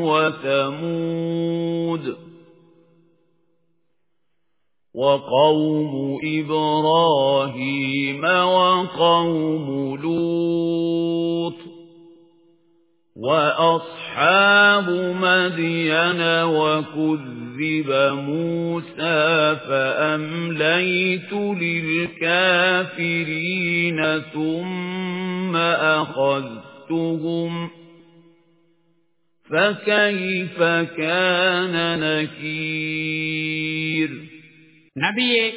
وَثَمُودُ وَقَوْمُ إِبْرَاهِيمَ وَقَوْمُ لُوطٍ وَأَصْحَابُ مَدْيَنَ وَكُذِّبَ مُوسَى فَأَمْلَيْتُ لِلْكَافِرِينَ ثُمَّ أَخَذْتُهُمْ فَكَيْفَ كَانَ نَكِيرٌ நபியே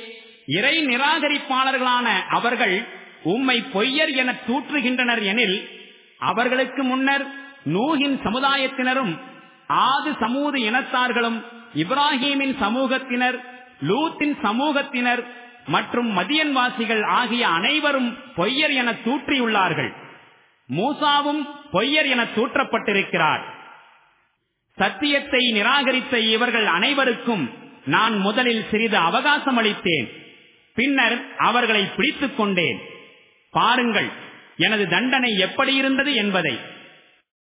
இறை நிராகரிப்பாளர்களான அவர்கள் உம்மை பொய்யர் என தூற்றுகின்றனர் எனில் அவர்களுக்கு முன்னர் நூகின் சமுதாயத்தினரும் ஆது சமூக இனத்தார்களும் இப்ராஹீமின் சமூகத்தினர் லூத்தின் சமூகத்தினர் மற்றும் மதியன்வாசிகள் ஆகிய அனைவரும் பொய்யர் என தூற்றியுள்ளார்கள். மூசாவும் பொய்யர் என தூற்றப்பட்டிருக்கிறார். சத்தியத்தை நிராகரித்த இவர்கள் அனைவருக்கும் நான் முதலில் சிறிது அவகாசம் அளித்தேன். பின்னர் அவர்களை பிடித்துக் கொண்டேன். பாருங்கள் எனது தண்டனை எப்படி இருந்தது என்பதை.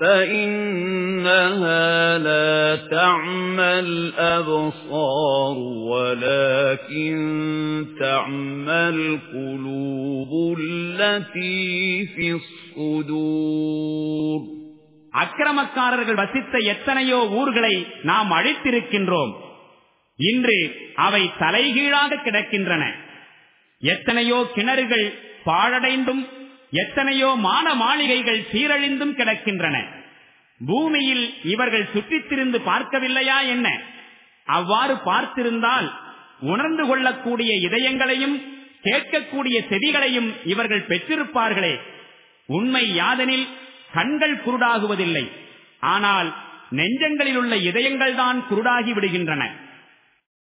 فَإِنَّهَا لَا تَعْمَى الْأَبْصَارُ وَلَكِن تَعْمَى الْقُلُوبُ الَّتِي فِي الصُّدُورِ அக்கிரமக்காரர்கள் வசித்த எத்தனையோ ஊர்களை நாம் அழித்திருக்கின்றோம் இன்று அவை தலைகீழாக கிடக்கின்றன எத்தனையோ கிணறுகள் பாழடைந்தும் எத்தனையோ மான மாளிகைகள் சீரழிந்தும் கிடக்கின்றன. பூமியில் இவர்கள் சுற்றித்திருந்து பார்க்கவில்லையா என்ன? அவ்வாறு பார்த்திருந்தால் உணர்ந்து கொள்ளக்கூடிய இதயங்களையும் கேட்கக்கூடிய செவிகளையும் இவர்கள் பெற்றிருப்பார்களே. உண்மை யாதனில் கண்கள் குருடாகுவதில்லை. ஆனால் நெஞ்சங்களில் உள்ள இதயங்கள் தான் குருடாகி விடுகின்றன.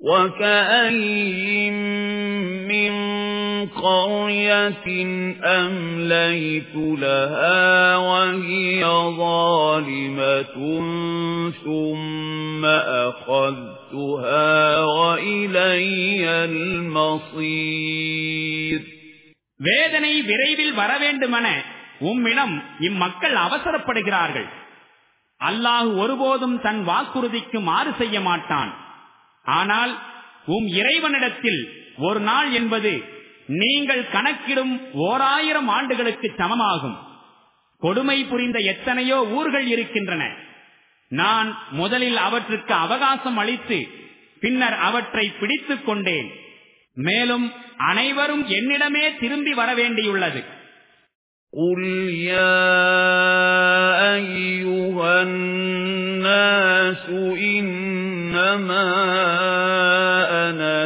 وَكَأَيِّن مِّن قَرْيَةٍ أَمْلَيْتُ لَهَا وَهِيَ ظَالِمَةٌ ثُمَّ أَخَذْتُهَا وَإِلَيَّ الْمَصِيرُ வேதனை விரைவில் வர வேண்டுமென உம்மிடம் இம்மக்கள் அவசரப்படுகிறார்கள் அல்லாஹ் ஒருபோதும் தன் வாக்குறுதிக்கு மாறு செய்ய மாட்டான் ஆனால் உம் இறைவனிடத்தில் ஒரு நாள் என்பது நீங்கள் கணக்கிடும் ஓராயிரம் ஆண்டுகளுக்கு சமமாகும் கொடுமை புரிந்த எத்தனையோ ஊர்கள் இருக்கின்றன நான் முதலில் அவற்றுக்கு அவகாசம் அளித்து பின்னர் அவற்றை பிடித்துக் கொண்டேன் மேலும் அனைவரும் என்னிடமே திரும்பி வர வேண்டியுள்ளது قُلْ يَا أَيُّهَا النَّاسُ إِنَّمَا أَنَا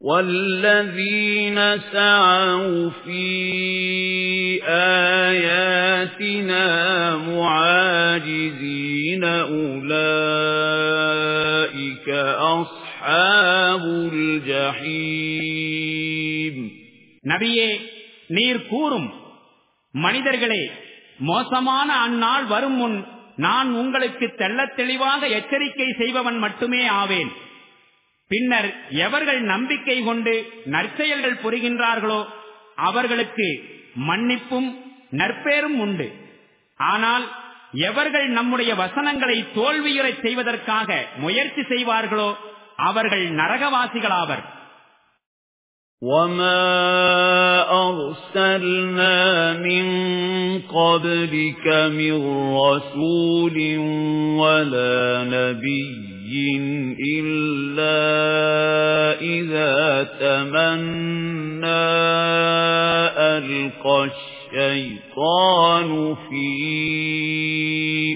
وَالَّذِينَ سَعَوْا فِي آيَاتِنَا مُعَاجِزِينَ أُولَئِكَ أَصْحَابُ الْجَحِيمِ நபியே நீர் கூறும் மனிதர்களே மோசமான அந்நாள் வரும் முன் நான் உங்களுக்கு தெள்ளத் தெளிவாக எச்சரிக்கை செய்பவன் மட்டுமே ஆவேன் பின்னர் எவர்கள் நம்பிக்கை கொண்டு நற்செயல்கள் புரிகின்றார்களோ அவர்களுக்கு மன்னிப்பும் நற்பேரும் உண்டு ஆனால் எவர்கள் நம்முடைய வசனங்களை தோல்வியுறச் செய்வதற்காக முயற்சி செய்வார்களோ அவர்கள் நரகவாசிகளாவர் وَمَا أَرْسَلْنَا مِن قَبْلِكَ مِن رَّسُولٍ وَلَا نَبِيٍّ إِلَّا إِذَا تَمَنَّى أَلْقَى الشَّيْطَانُ فِي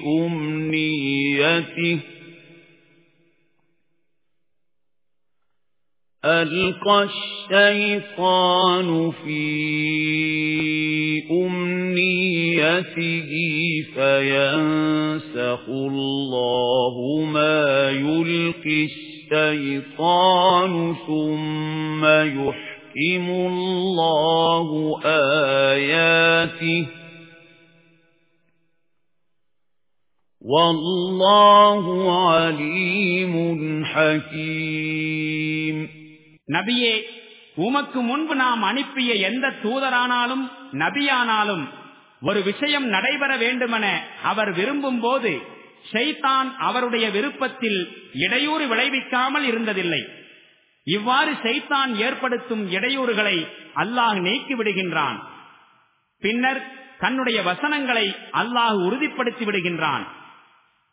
أُمْنِيَّتِهِ أَلْقَى الشَّيْطَانُ فِي أُمْنِيَّتِهِ فَيَنسَخُ اللَّهُ مَا يُلْقِي الشَّيْطَانُ ثُمَّ يُحْكِمُ اللَّهُ آيَاتِهِ. وَاللَّهُ عَلِيمٌ حَكِيمٌ. நபியே உமக்கு முன்பு நாம் அனுப்பிய எந்த தூதரானாலும் நபியானாலும் ஒரு விஷயம் நடைபெற வேண்டுமென அவர் விரும்பும் போது ஷைத்தான் அவருடைய விருப்பத்தில் இடையூறு விளைவிக்காமல் இருந்ததில்லை. இவ்வாறு ஷைத்தான் ஏற்படுத்தும் இடையூறுகளை அல்லாஹ் நீக்கி விடுகின்றான். பின்னர் தன்னுடைய வசனங்களை அல்லாஹ் உறுதிப்படுத்தி விடுகின்றான்.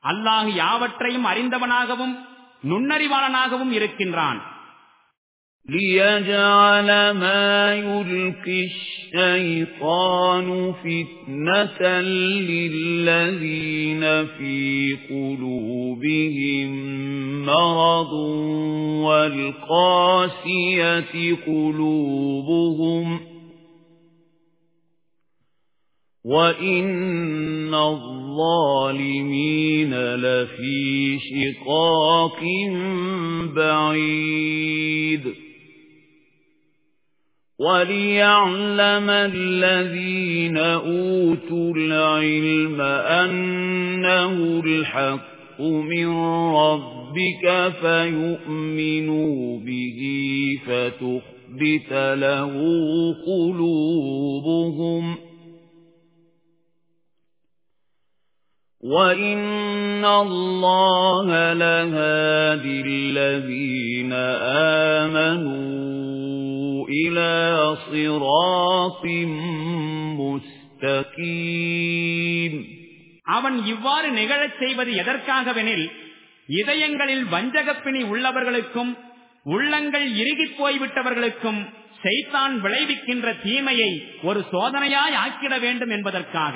அல்லாஹ் யாவற்றையும் அறிந்தவனாகவும் நுண்ணறிவாளனாகவும் இருக்கின்றான். لِيَجْعَلَ مَا يُلْقِي الشَّيْطَانُ فِتْنَةً لِلَّذِينَ فِي قُلُوبِهِم مَّرَضٌ وَالْقَاسِيَةِ قُلُوبُهُمْ وَإِنَّ الظَّالِمِينَ لَفِي شِقَاقٍ بَعِيدٍ وَلِيَعْلَمَ الَّذِينَ أُوتُوا الْعِلْمَ أَنَّهُ الْحَقُّ مِنْ رَبِّكَ فَيُؤْمِنُوا بِهِ فَتُخْبِتَ لَهُ قُلُوبُهُمْ وَإِنَّ اللَّهَ لَهَادِي الَّذِينَ آمَنُوا إِلَى صِرَاطٍ مُسْتَقِيمٍ அவன் இவ்வாறு நிகழச் செய்வது எதற்காகவெனில் இதயங்களில் வஞ்சகப்பிணி உள்ளவர்களுக்கும் உள்ளங்கள் இறுகிப் போய்விட்டவர்களுக்கும் செய்தான் விளைவிக்கின்ற தீமையை ஒரு சோதனையாய் ஆக்கிட வேண்டும் என்பதற்காக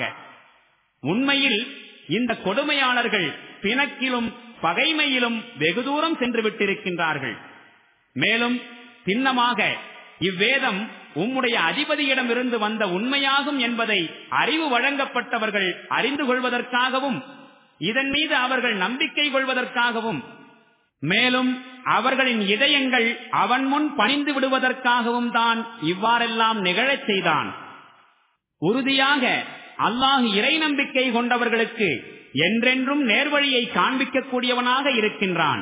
உண்மையில் இந்த கொடுமையாளர்கள் பிணக்கிலும் பகைமையிலும் வெகு தூரம் சென்று விட்டிருக்கின்றார்கள் மேலும் சின்னமாக இவ்வேதம் உம்முடைய அதிபதியிடமிருந்து வந்த உண்மையாகும் என்பதை அறிவு வழங்கப்பட்டவர்கள் அறிந்து கொள்வதற்காகவும் இதன் மீது அவர்கள் நம்பிக்கை கொள்வதற்காகவும் மேலும் அவர்களின் இதயங்கள் அவன் முன் பணிந்து விடுவதற்காகவும் தான் இவ்வாறெல்லாம் நிகழச் செய்தான். உறுதியாக அல்லாஹ் இறை நம்பிக்கை கொண்டவர்களுக்கு என்றென்றும் நேர்வழியை காண்பிக்கக்கூடியவனாக இருக்கின்றான்.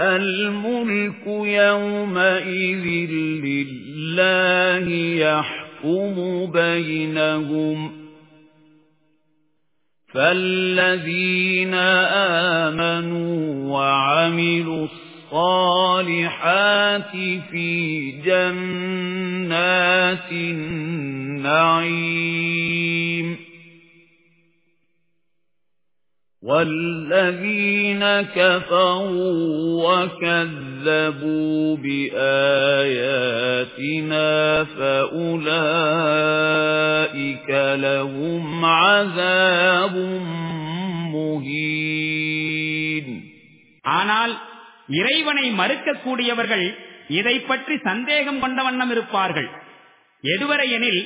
الملك يومئذ لله يحكم بينهم. فالذين آمنوا وعملوا الصالحات في جنات النعيم. وَالَّذِينَ كَفَرُوا وَكَذَّبُوا بِآيَاتِنَا فَأُولَئِكَ لَهُمْ عَذَابٌ مُهِينٌ ஆனால் இறைவனை மறுக்கக்கூடியவர்கள் இதை பற்றி சந்தேகம் கொண்ட வண்ணம் இருப்பார்கள் எதுவரை எனில்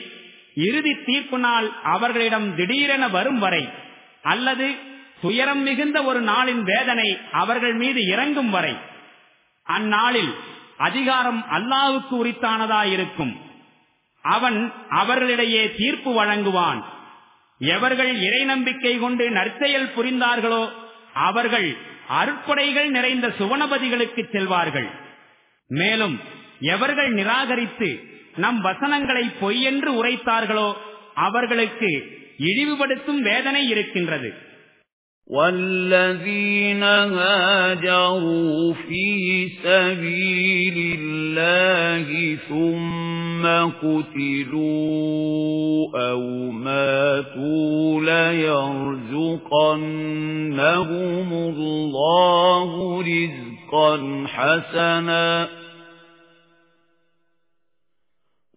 இறுதி தீர்ப்பு நாள் அவர்களிடம் திடீரென வரும் வரை அல்லது துயரம் மிகுந்த ஒரு நாளின் வேதனை அவர்கள் மீது இறங்கும் வரை அந்நாளில் அதிகாரம் அல்லாவுக்கு உரித்தானதாயிருக்கும் அவன் அவர்களிடையே தீர்ப்பு வழங்குவான். எவர்கள் இறை நம்பிக்கை கொண்டு நற்செயல் புரிந்தார்களோ அவர்கள் அருட்படைகள் நிறைந்த சுவனபதிகளுக்கு செல்வார்கள். மேலும் எவர்கள் நிராகரித்து நம் வசனங்களை பொய்யென்று உரைத்தார்களோ அவர்களுக்கு இழிவுபடுத்தும் வேதனை இருக்கின்றது. وَالَّذِينَ هَاجَرُوا فِي سَبِيلِ اللَّهِ ثُمَّ قُتِلُوا أَوْ مَاتُوا لَيَرْزُقَنَّهُمُ اللَّهُ رِزْقًا حَسَنًا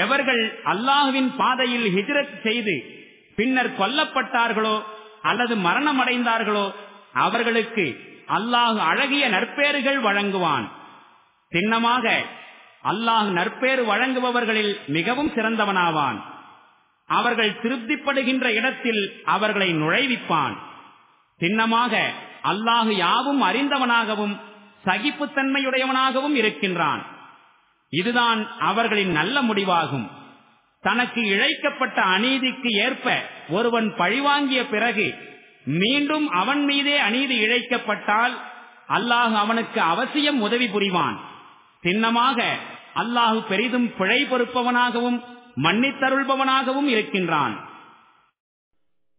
எவர்கள் அல்லாஹுவின் பாதையில் ஹிஜ்ரத் செய்து பின்னர் கொல்லப்பட்டார்களோ அல்லது மரணமடைந்தார்களோ அவர்களுக்கு அல்லாஹு அழகிய நற்பேறுகள் வழங்குவான். சின்னமாக அல்லாஹ் நற்பேறு வழங்குபவர்களில் மிகவும் சிறந்தவனாவான். அவர்கள் திருப்திப்படுகின்ற இடத்தில் அவர்களை நுழைவிப்பான். சின்னமாக அல்லாஹு யாவும் அறிந்தவனாகவும் சகிப்புத்தன்மையுடையவனாகவும் இருக்கின்றான். இதுதான் அவர்களின் நல்ல முடிவாகும். தனக்கு இழைக்கப்பட்ட அநீதிக்கு ஏற்ப ஒருவன் பழிவாங்கிய பிறகு மீண்டும் அவன் மீதே அநீதி இழைக்கப்பட்டால் அல்லாஹு அவனுக்கு அவசியம் உதவி புரிவான். சின்னமாக அல்லாஹு பெரிதும் பிழை பொறுப்பவனாகவும் மன்னித்தருள்பவனாகவும் இருக்கின்றான்.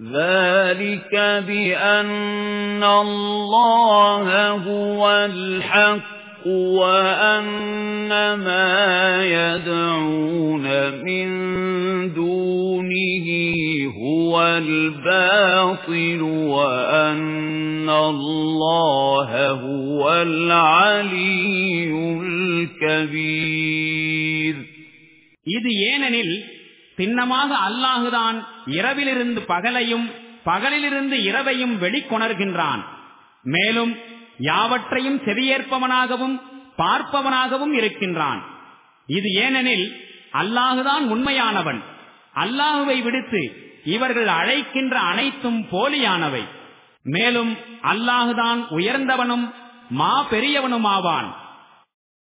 ذَلِكَ بِأَنَّ اللَّهَ هُوَ الْحَقُّ وَأَنَّ مَا يَدْعُونَ مِن دُونِهِ هُوَ الْبَاطِلُ وَأَنَّ اللَّهَ هُوَ الْعَلِيُّ الْكَبِيرُ இது ஏனெனில் சின்னமாக அல்லாஹுதான் இரவிலிருந்து பகலையும் பகலிலிருந்து இரவையும் வெளிக்கொணர்கின்றான். மேலும் யாவற்றையும் செவியேற்பவனாகவும் பார்ப்பவனாகவும் இருக்கின்றான். இது ஏனெனில் அல்லாஹுதான் உண்மையானவன். அல்லாஹுவை விடுத்து இவர்கள் அழைக்கின்ற அனைத்தும் போலியானவை. மேலும் அல்லாஹுதான் உயர்ந்தவனும் மா பெரியவனுமாவான்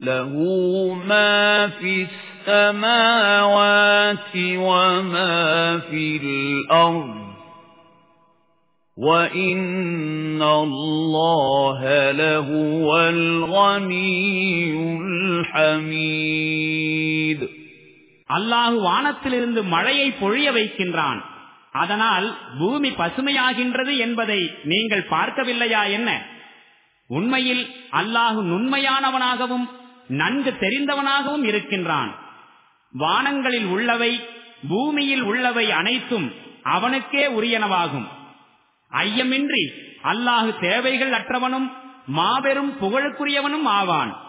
لَهُ مَا فِي السَّمَاوَاتِ وَمَا فِي الْأَرْضِ وَإِنَّ اللَّهَ لَهُوَ الْغَنِيُّ الْحَمِيدُ அல்லாஹ் வானத்திலிருந்து மழையை பொழிய வைக்கின்றான் அதனால் பூமி பசுமையாகின்றது என்பதை நீங்கள் பார்க்கவில்லையா என்ன உண்மையில் அல்லாஹு நுண்மையானவனாகவும் நன்கு தெரிந்தவனாகவும் இருக்கின்றான். வானங்களில் உள்ளவை பூமியில் உள்ளவை அனைத்தும் அவனுக்கே உரியனவாகும். ஐயமின்றி அல்லாஹு தேவைகள் அற்றவனும் மாபெரும் புகழுக்குரியவனும் ஆவான்.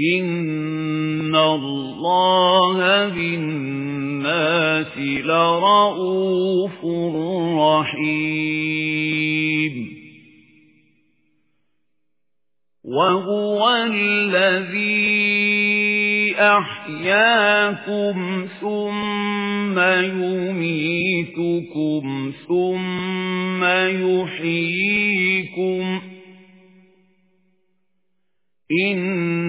إِنَّ اللَّهَ بِالنَّاسِ لَرَءُوفٌ رَحِيمٌ وَهُوَ الَّذِي أَحْيَاكُمْ ثُمَّ يُمِيتُكُمْ ثُمَّ يُحْيِيكُمْ إِنَّ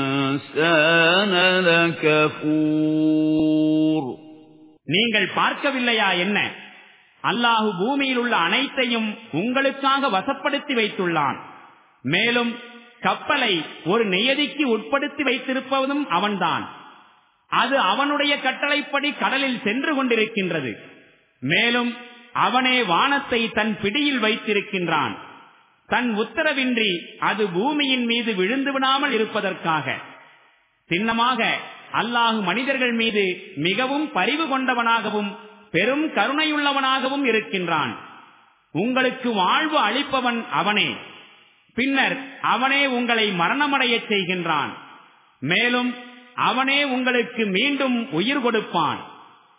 الْإِنسَانَ لَكَفُورٌ நீங்கள் பார்க்கவில்லையா என்ன அல்லாஹு பூமியில் உள்ள அனைத்தையும் உங்களுக்காக வசப்படுத்தி வைத்துள்ளான் மேலும் கப்பலை ஒரு நியதிக்கு உட்படுத்தி வைத்திருப்பதும் அவன்தான் அது அவனுடைய கட்டளைப்படி கடலில் சென்று கொண்டிருக்கின்றது மேலும் அவனே வானத்தை தன் பிடியில் வைத்திருக்கின்றான் தன் உத்தரவின்றி அது பூமியின் மீது விழுந்து விடாமல் இருப்பதற்காக. சின்னமாக அல்லாஹு மனிதர்கள் மீது மிகவும் பரிவு கொண்டவனாகவும் பெரும் கருணையுள்ளவனாகவும் இருக்கின்றான். உங்களுக்கு வாழ்வு அளிப்பவன் அவனே. பின்னர் அவனே உங்களை மரணமடைய செய்கின்றான். மேலும் அவனே உங்களுக்கு மீண்டும் உயிர் கொடுப்பான்.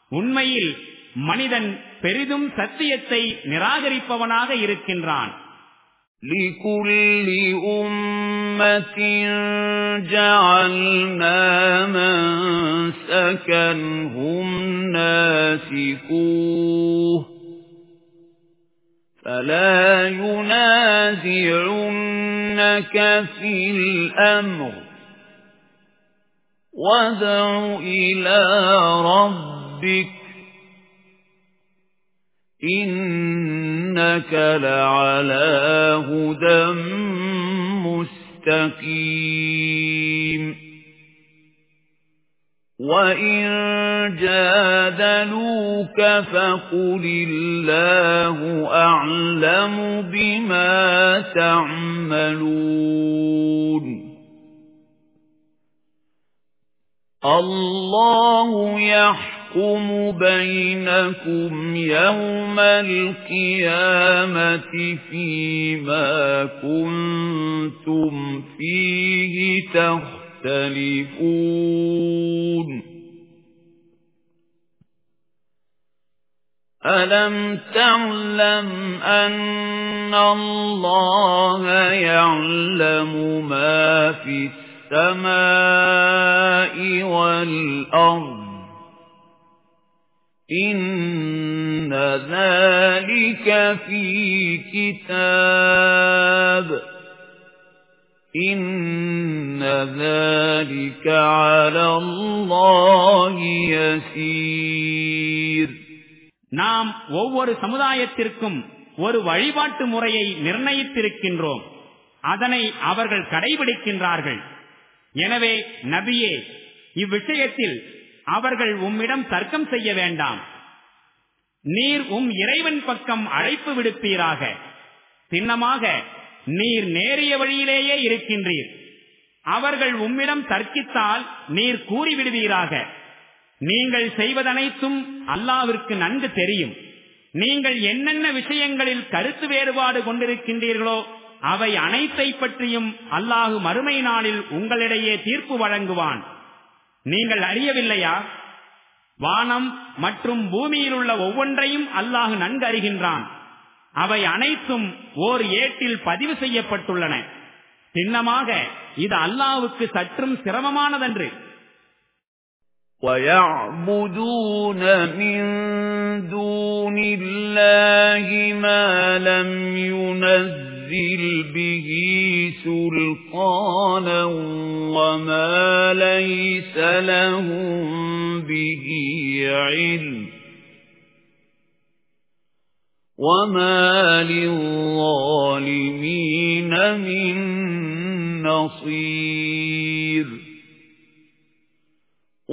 உண்மையில் மனிதன் பெரிதும் சத்தியத்தை நிராகரிப்பவனாக இருக்கின்றான். لِكُلِّ أُمَّةٍ جَعَلْنَا مَنسَكًا هُمْ نَاسِكُوهُ فَلَا يُنَازِعُنَّكَ فِي الْأَمْرِ وَادْعُ إِلَى رَبِّكَ إِنَّكَ لَعَلَى هُدًى مُسْتَقِيمٍ وَإِن جَادَلُوكَ فَقُلِ اللَّهُ أَعْلَمُ بِمَا تَعْمَلُونَ اللَّهُ يَحْكُمُ بَيْنَكُمْ يَوْمَ الْقِيَامَةِ فِيمَا كُنتُمْ فِيهِ تَخْتَلِفُونَ أَلَمْ تَعْلَمْ أَنَّ اللَّهَ يَعْلَمُ مَا فِي السَّمَاءِ وَالْأَرْضِ إِنَّ ذَلِكَ فِي كِتَابٍ إِنَّ ذَلِكَ عَلَى اللَّهِ يَسِيرٌ நாம் ஒவ்வொரு சமுதாயத்திற்கும் ஒரு வழிபாட்டு முறையை நிர்ணயித்திருக்கின்றோம் அதனை அவர்கள் கடைபிடிக்கின்றார்கள் எனவே நபியே இவ்விஷயத்தில் அவர்கள் உம்மிடம் தர்க்கம் செய்ய வேண்டாம். நீர் உம் இறைவன் பக்கம் அழைப்பு விடுப்பீராக. சின்னமாக நீர் நேரிய வழியிலேயே இருக்கின்றீர். அவர்கள் உம்மிடம் தர்க்கித்தால் நீர் கூறிவிடுவீராக. நீங்கள் செய்வதனைத்தும் அல்லாவிற்கு நன்கு தெரியும். நீங்கள் என்னென்ன விஷயங்களில் கருத்து வேறுபாடு கொண்டிருக்கின்றீர்களோ அவை அனைத்தை பற்றியும் அல்லாஹு மறுமை நாளில் உங்களிடையே தீர்ப்பு வழங்குவான். நீங்கள் அறியவில்லையா வானம் மற்றும் பூமியில் உள்ள ஒவ்வொன்றையும் அல்லாஹு நன்கு அறிகின்றான் அவை அனைத்தும் ஓர் ஏட்டில் பதிவு செய்யப்பட்டுள்ளன சின்னமாக இது அல்லாவுக்கு சற்றும் சிரமமானதன்று وَيَعْبُدُونَ مِن دُونِ اللَّهِ مَا لَمْ يُنَزِّلْ بِهِ سُلْطَانًا وَمَا لَيْسَ لَهُم بِهِ عِلْمٌ وَمَا لِلظَّالِمِينَ مِن نَّصِيرٍ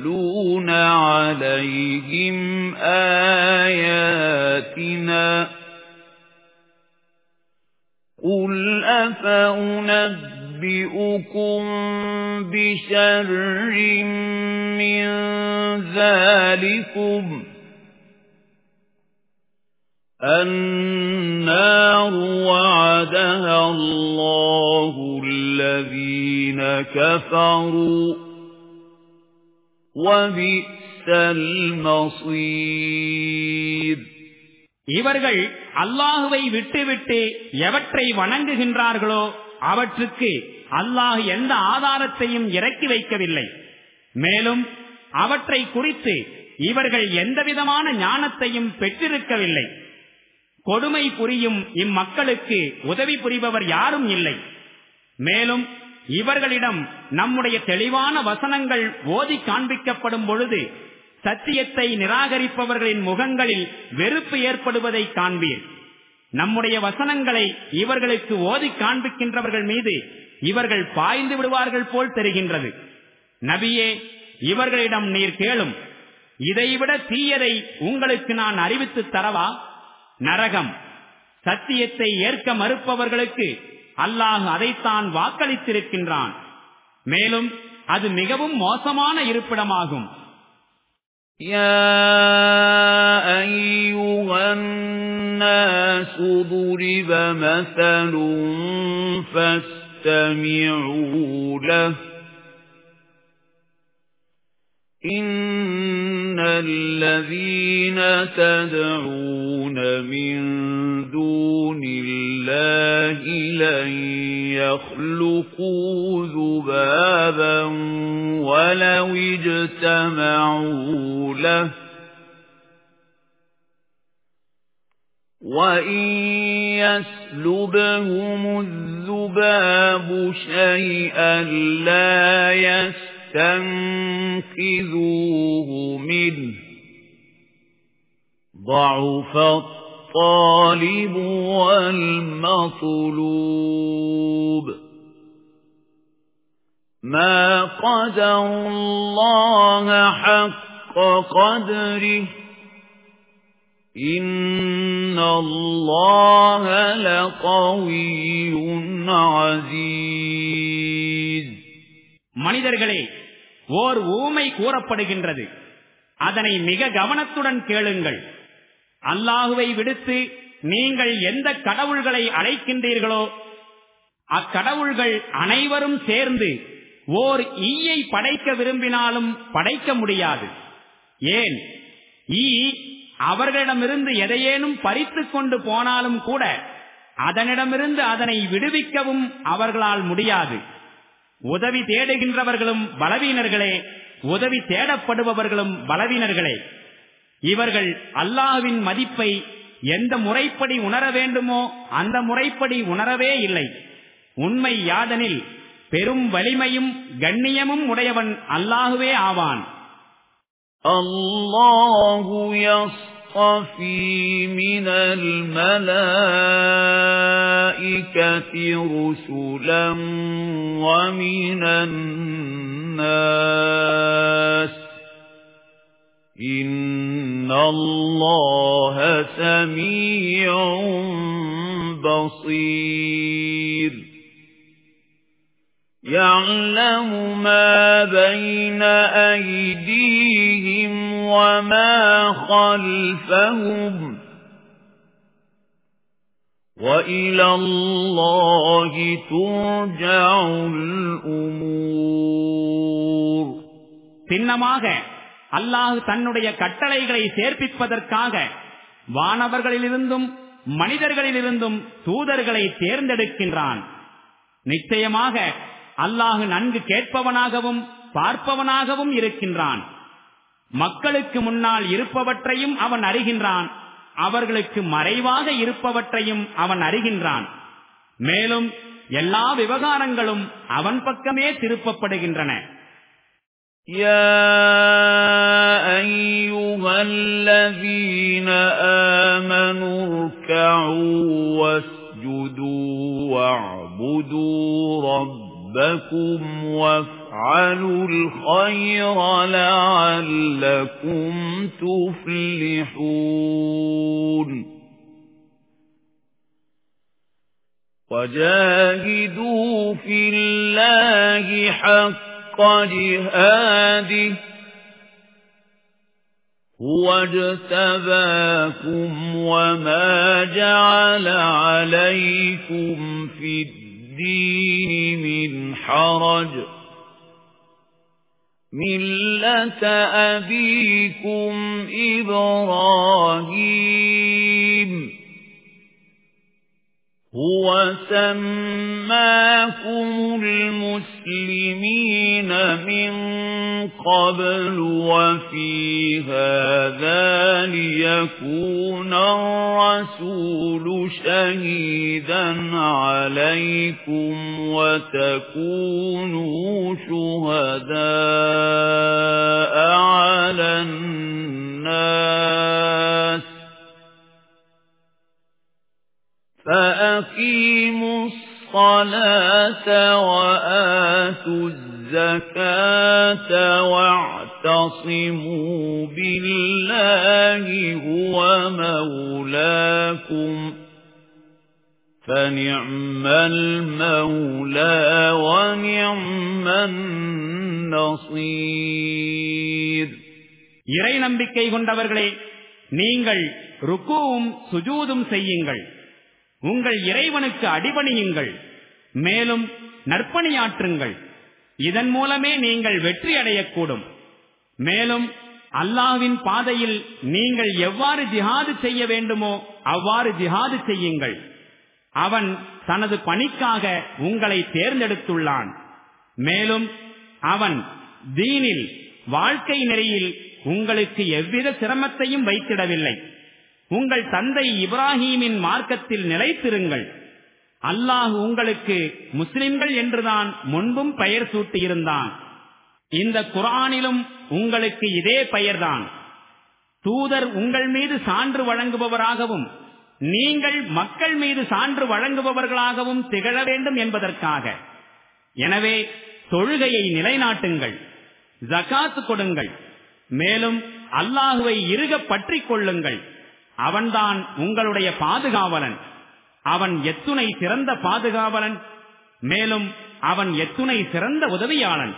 يَتْلُونَ عَلَيْهِمْ آيَاتِنَا قُلْ أَفَأُنَبِّئُكُم بِشَرٍّ مِّن ذَلِكُمْ النَّارُ وَعَدَهَا اللَّهُ الَّذِينَ كَفَرُوا இவர்கள் அல்லாஹுவை விட்டுவிட்டு எவற்றை வணங்குகின்றார்களோ அவற்றுக்கு அல்லாஹ் எந்த ஆதாரத்தையும் இறக்கி வைக்கவில்லை. மேலும் அவற்றை குறித்து இவர்கள் எந்தவிதமான ஞானத்தையும் பெற்றிருக்கவில்லை. கொடுமை புரியும் இம்மக்களுக்கு உதவி புரிபவர் யாரும் இல்லை. மேலும் இவர்களிடம் நம்முடைய தெளிவான வசனங்கள் ஓதி காண்பிக்கப்படும் பொழுது சத்தியத்தை நிராகரிப்பவர்களின் முகங்களில் வெறுப்பு ஏற்படுவதை காண்பீர். நம்முடைய வசனங்களை இவர்களுக்கு ஓதி காண்பிக்கின்றவர்கள் மீது இவர்கள் பாய்ந்து விடுவார்கள் போல் தெரிகின்றது. நபியே இவர்களிடம் நீர் கேளும். இதைவிட தீயதை உங்களுக்கு நான் அறிவித்து தரவா? நரகம். சத்தியத்தை ஏற்க மறுப்பவர்களுக்கு அல்லாஹ் அதைத்தான் வாக்களித்திருக்கின்றான் மேலும் அது மிகவும் மோசமான இருப்பிடமாகும் يا أيها الناس ضرب مثل فاستمعوا له إن الذين تدعون من دون الله لن يخلقوا ذبابا ولو اجتمعوا له وَإِن يَسْلُبْهُمُ الذُّبَابُ شَيْئًا لَّا يَسْتَنقِذُوهُ مِنْهُ ضَعُفَ الطَّالِبُ وَالْمَطْلُوبُ مَا قَدَرُوا اللَّهَ حَقَّ قَدْرِهِ إِنَّ اللَّهَ لَقَوِيٌّ عَزِيزٌ மனிதர்களே ஓர் ஊமை கூறப்படுகின்றது. அதனை மிக கவனத்துடன் கேளுங்கள். அல்லாஹுவை விடுத்து நீங்கள் எந்த கடவுள்களை அழைக்கின்றீர்களோ அக்கடவுள்கள் அனைவரும் சேர்ந்து ஓர் ஈயை படைக்க விரும்பினாலும் படைக்க முடியாது. ஏன்? ஈ அவர்களிடமிருந்து எதையேனும் பறித்து கொண்டு போனாலும் கூட அதனிடமிருந்து அதனை விடுவிக்கவும் அவர்களால் முடியாது. உதவி தேடுகின்றவர்களும் பலவீனர்களே உதவி தேடப்படுபவர்களும் பலவீனர்களே இவர்கள் அல்லாஹ்வின் மதிப்பை எந்த முறைப்படி உணர வேண்டுமோ அந்த முறைப்படி உணரவே இல்லை உண்மை யாதனில் பெரும் வலிமையும் கண்ணியமும் உடையவன் அல்லாஹுவே ஆவான் الله يصطفي من الملائكة رسلا ومن الناس إن الله سميع بصير يعلم ما بين أيديهم وما خلفهم وإلى الله ترجع الأمور சின்னமாக அல்லாஹ் தன்னுடைய கட்டளைகளை சேர்ப்பிப்பதற்காக வானவர்களிலிருந்தும் மனிதர்களிலிருந்தும் தூதர்களை தேர்ந்தெடுக்கின்றான் நிச்சயமாக அல்லாஹு நன்கு கேட்பவனாகவும் பார்ப்பவனாகவும் இருக்கின்றான் மக்களுக்கு முன்னால் இருப்பவற்றையும் அவன் அறிகின்றான் அவர்களுக்கு மறைவாக இருப்பவற்றையும் அவன் அறிகின்றான் மேலும் எல்லா விவகாரங்களும் அவன் பக்கமே திருப்பப்படுகின்றன يا أيها الذين آمنوا اركعوا واسجدوا واعبدوا ربكم وافعلوا الخير لعلكم تفلحون. وجاهدوا في الله حق جهاده. هو اجتباكم وما جعل عليكم في الدين من حرج. مِلَّةَ أَبِيكُمْ إِبْرَاهِيمَ. هُوَ سَمَّاكُمُ الْمُسْلِمِينَ مِنْ قَبْلُ وَفِي هَذَا لِيَكُونَ الرَّسُولُ شَهِيدًا عَلَيْكُمْ وَتَكُونُوا شُهَدَاءَ عَلَى النَّاسِ. فَأَقِيمُوا الصَّلَاةَ وَآتُوا الزَّكَاةَ وَاعْتَصِمُوا بِاللَّهِ هُوَ مَوْلَاكُمْ فَنِعْمَ الْمَوْلَى وَنِعْمَ النَّصِيرُ இறை நம்பிக்கை கொண்டவர்களே நீங்கள் ருக்குவும் சுஜூதும் செய்யுங்கள் உங்கள் இறைவனுக்கு அடிபணியுங்கள் மேலும் நற்பணியாற்றுங்கள் இதன் மூலமே நீங்கள் வெற்றி அடையக்கூடும். மேலும் அல்லாஹ்வின் பாதையில் நீங்கள் எவ்வாறு ஜிஹாது செய்ய வேண்டுமோ அவ்வாறு ஜிஹாது செய்யுங்கள். அவன் தனது பணிக்காக உங்களை தேர்ந்தெடுத்துள்ளான். மேலும் அவன் தீனில் வாழ்க்கை நெறியில் உங்களுக்கு எவ்வித சிரமத்தையும் வைத்திடவில்லை. உங்கள் தந்தை இப்ராஹீமின் மார்க்கத்தில் நிலைத்திருங்கள். அல்லாஹ் உங்களுக்கு முஸ்லிம்கள் என்றுதான் முன்பும் பெயர் சூட்டியிருந்தான். இந்த குரானிலும் உங்களுக்கு இதே பெயர்தான். தூதர் உங்கள் மீது சான்று வழங்குபவராகவும் நீங்கள் மக்கள் மீது சான்று வழங்குபவர்களாகவும் திகழ வேண்டும் என்பதற்காக. எனவே தொழுகையை நிலைநாட்டுங்கள் ஜகாத்து கொடுங்கள் மேலும் அல்லாஹுவை இருக பற்றிக் கொள்ளுங்கள். அவன்தான் உங்களுடைய பாதுகாவலன். அவன் எத்துணை சிறந்த பாதுகாவலன் மேலும் அவன் எத்துணை சிறந்த உதவியாளன்.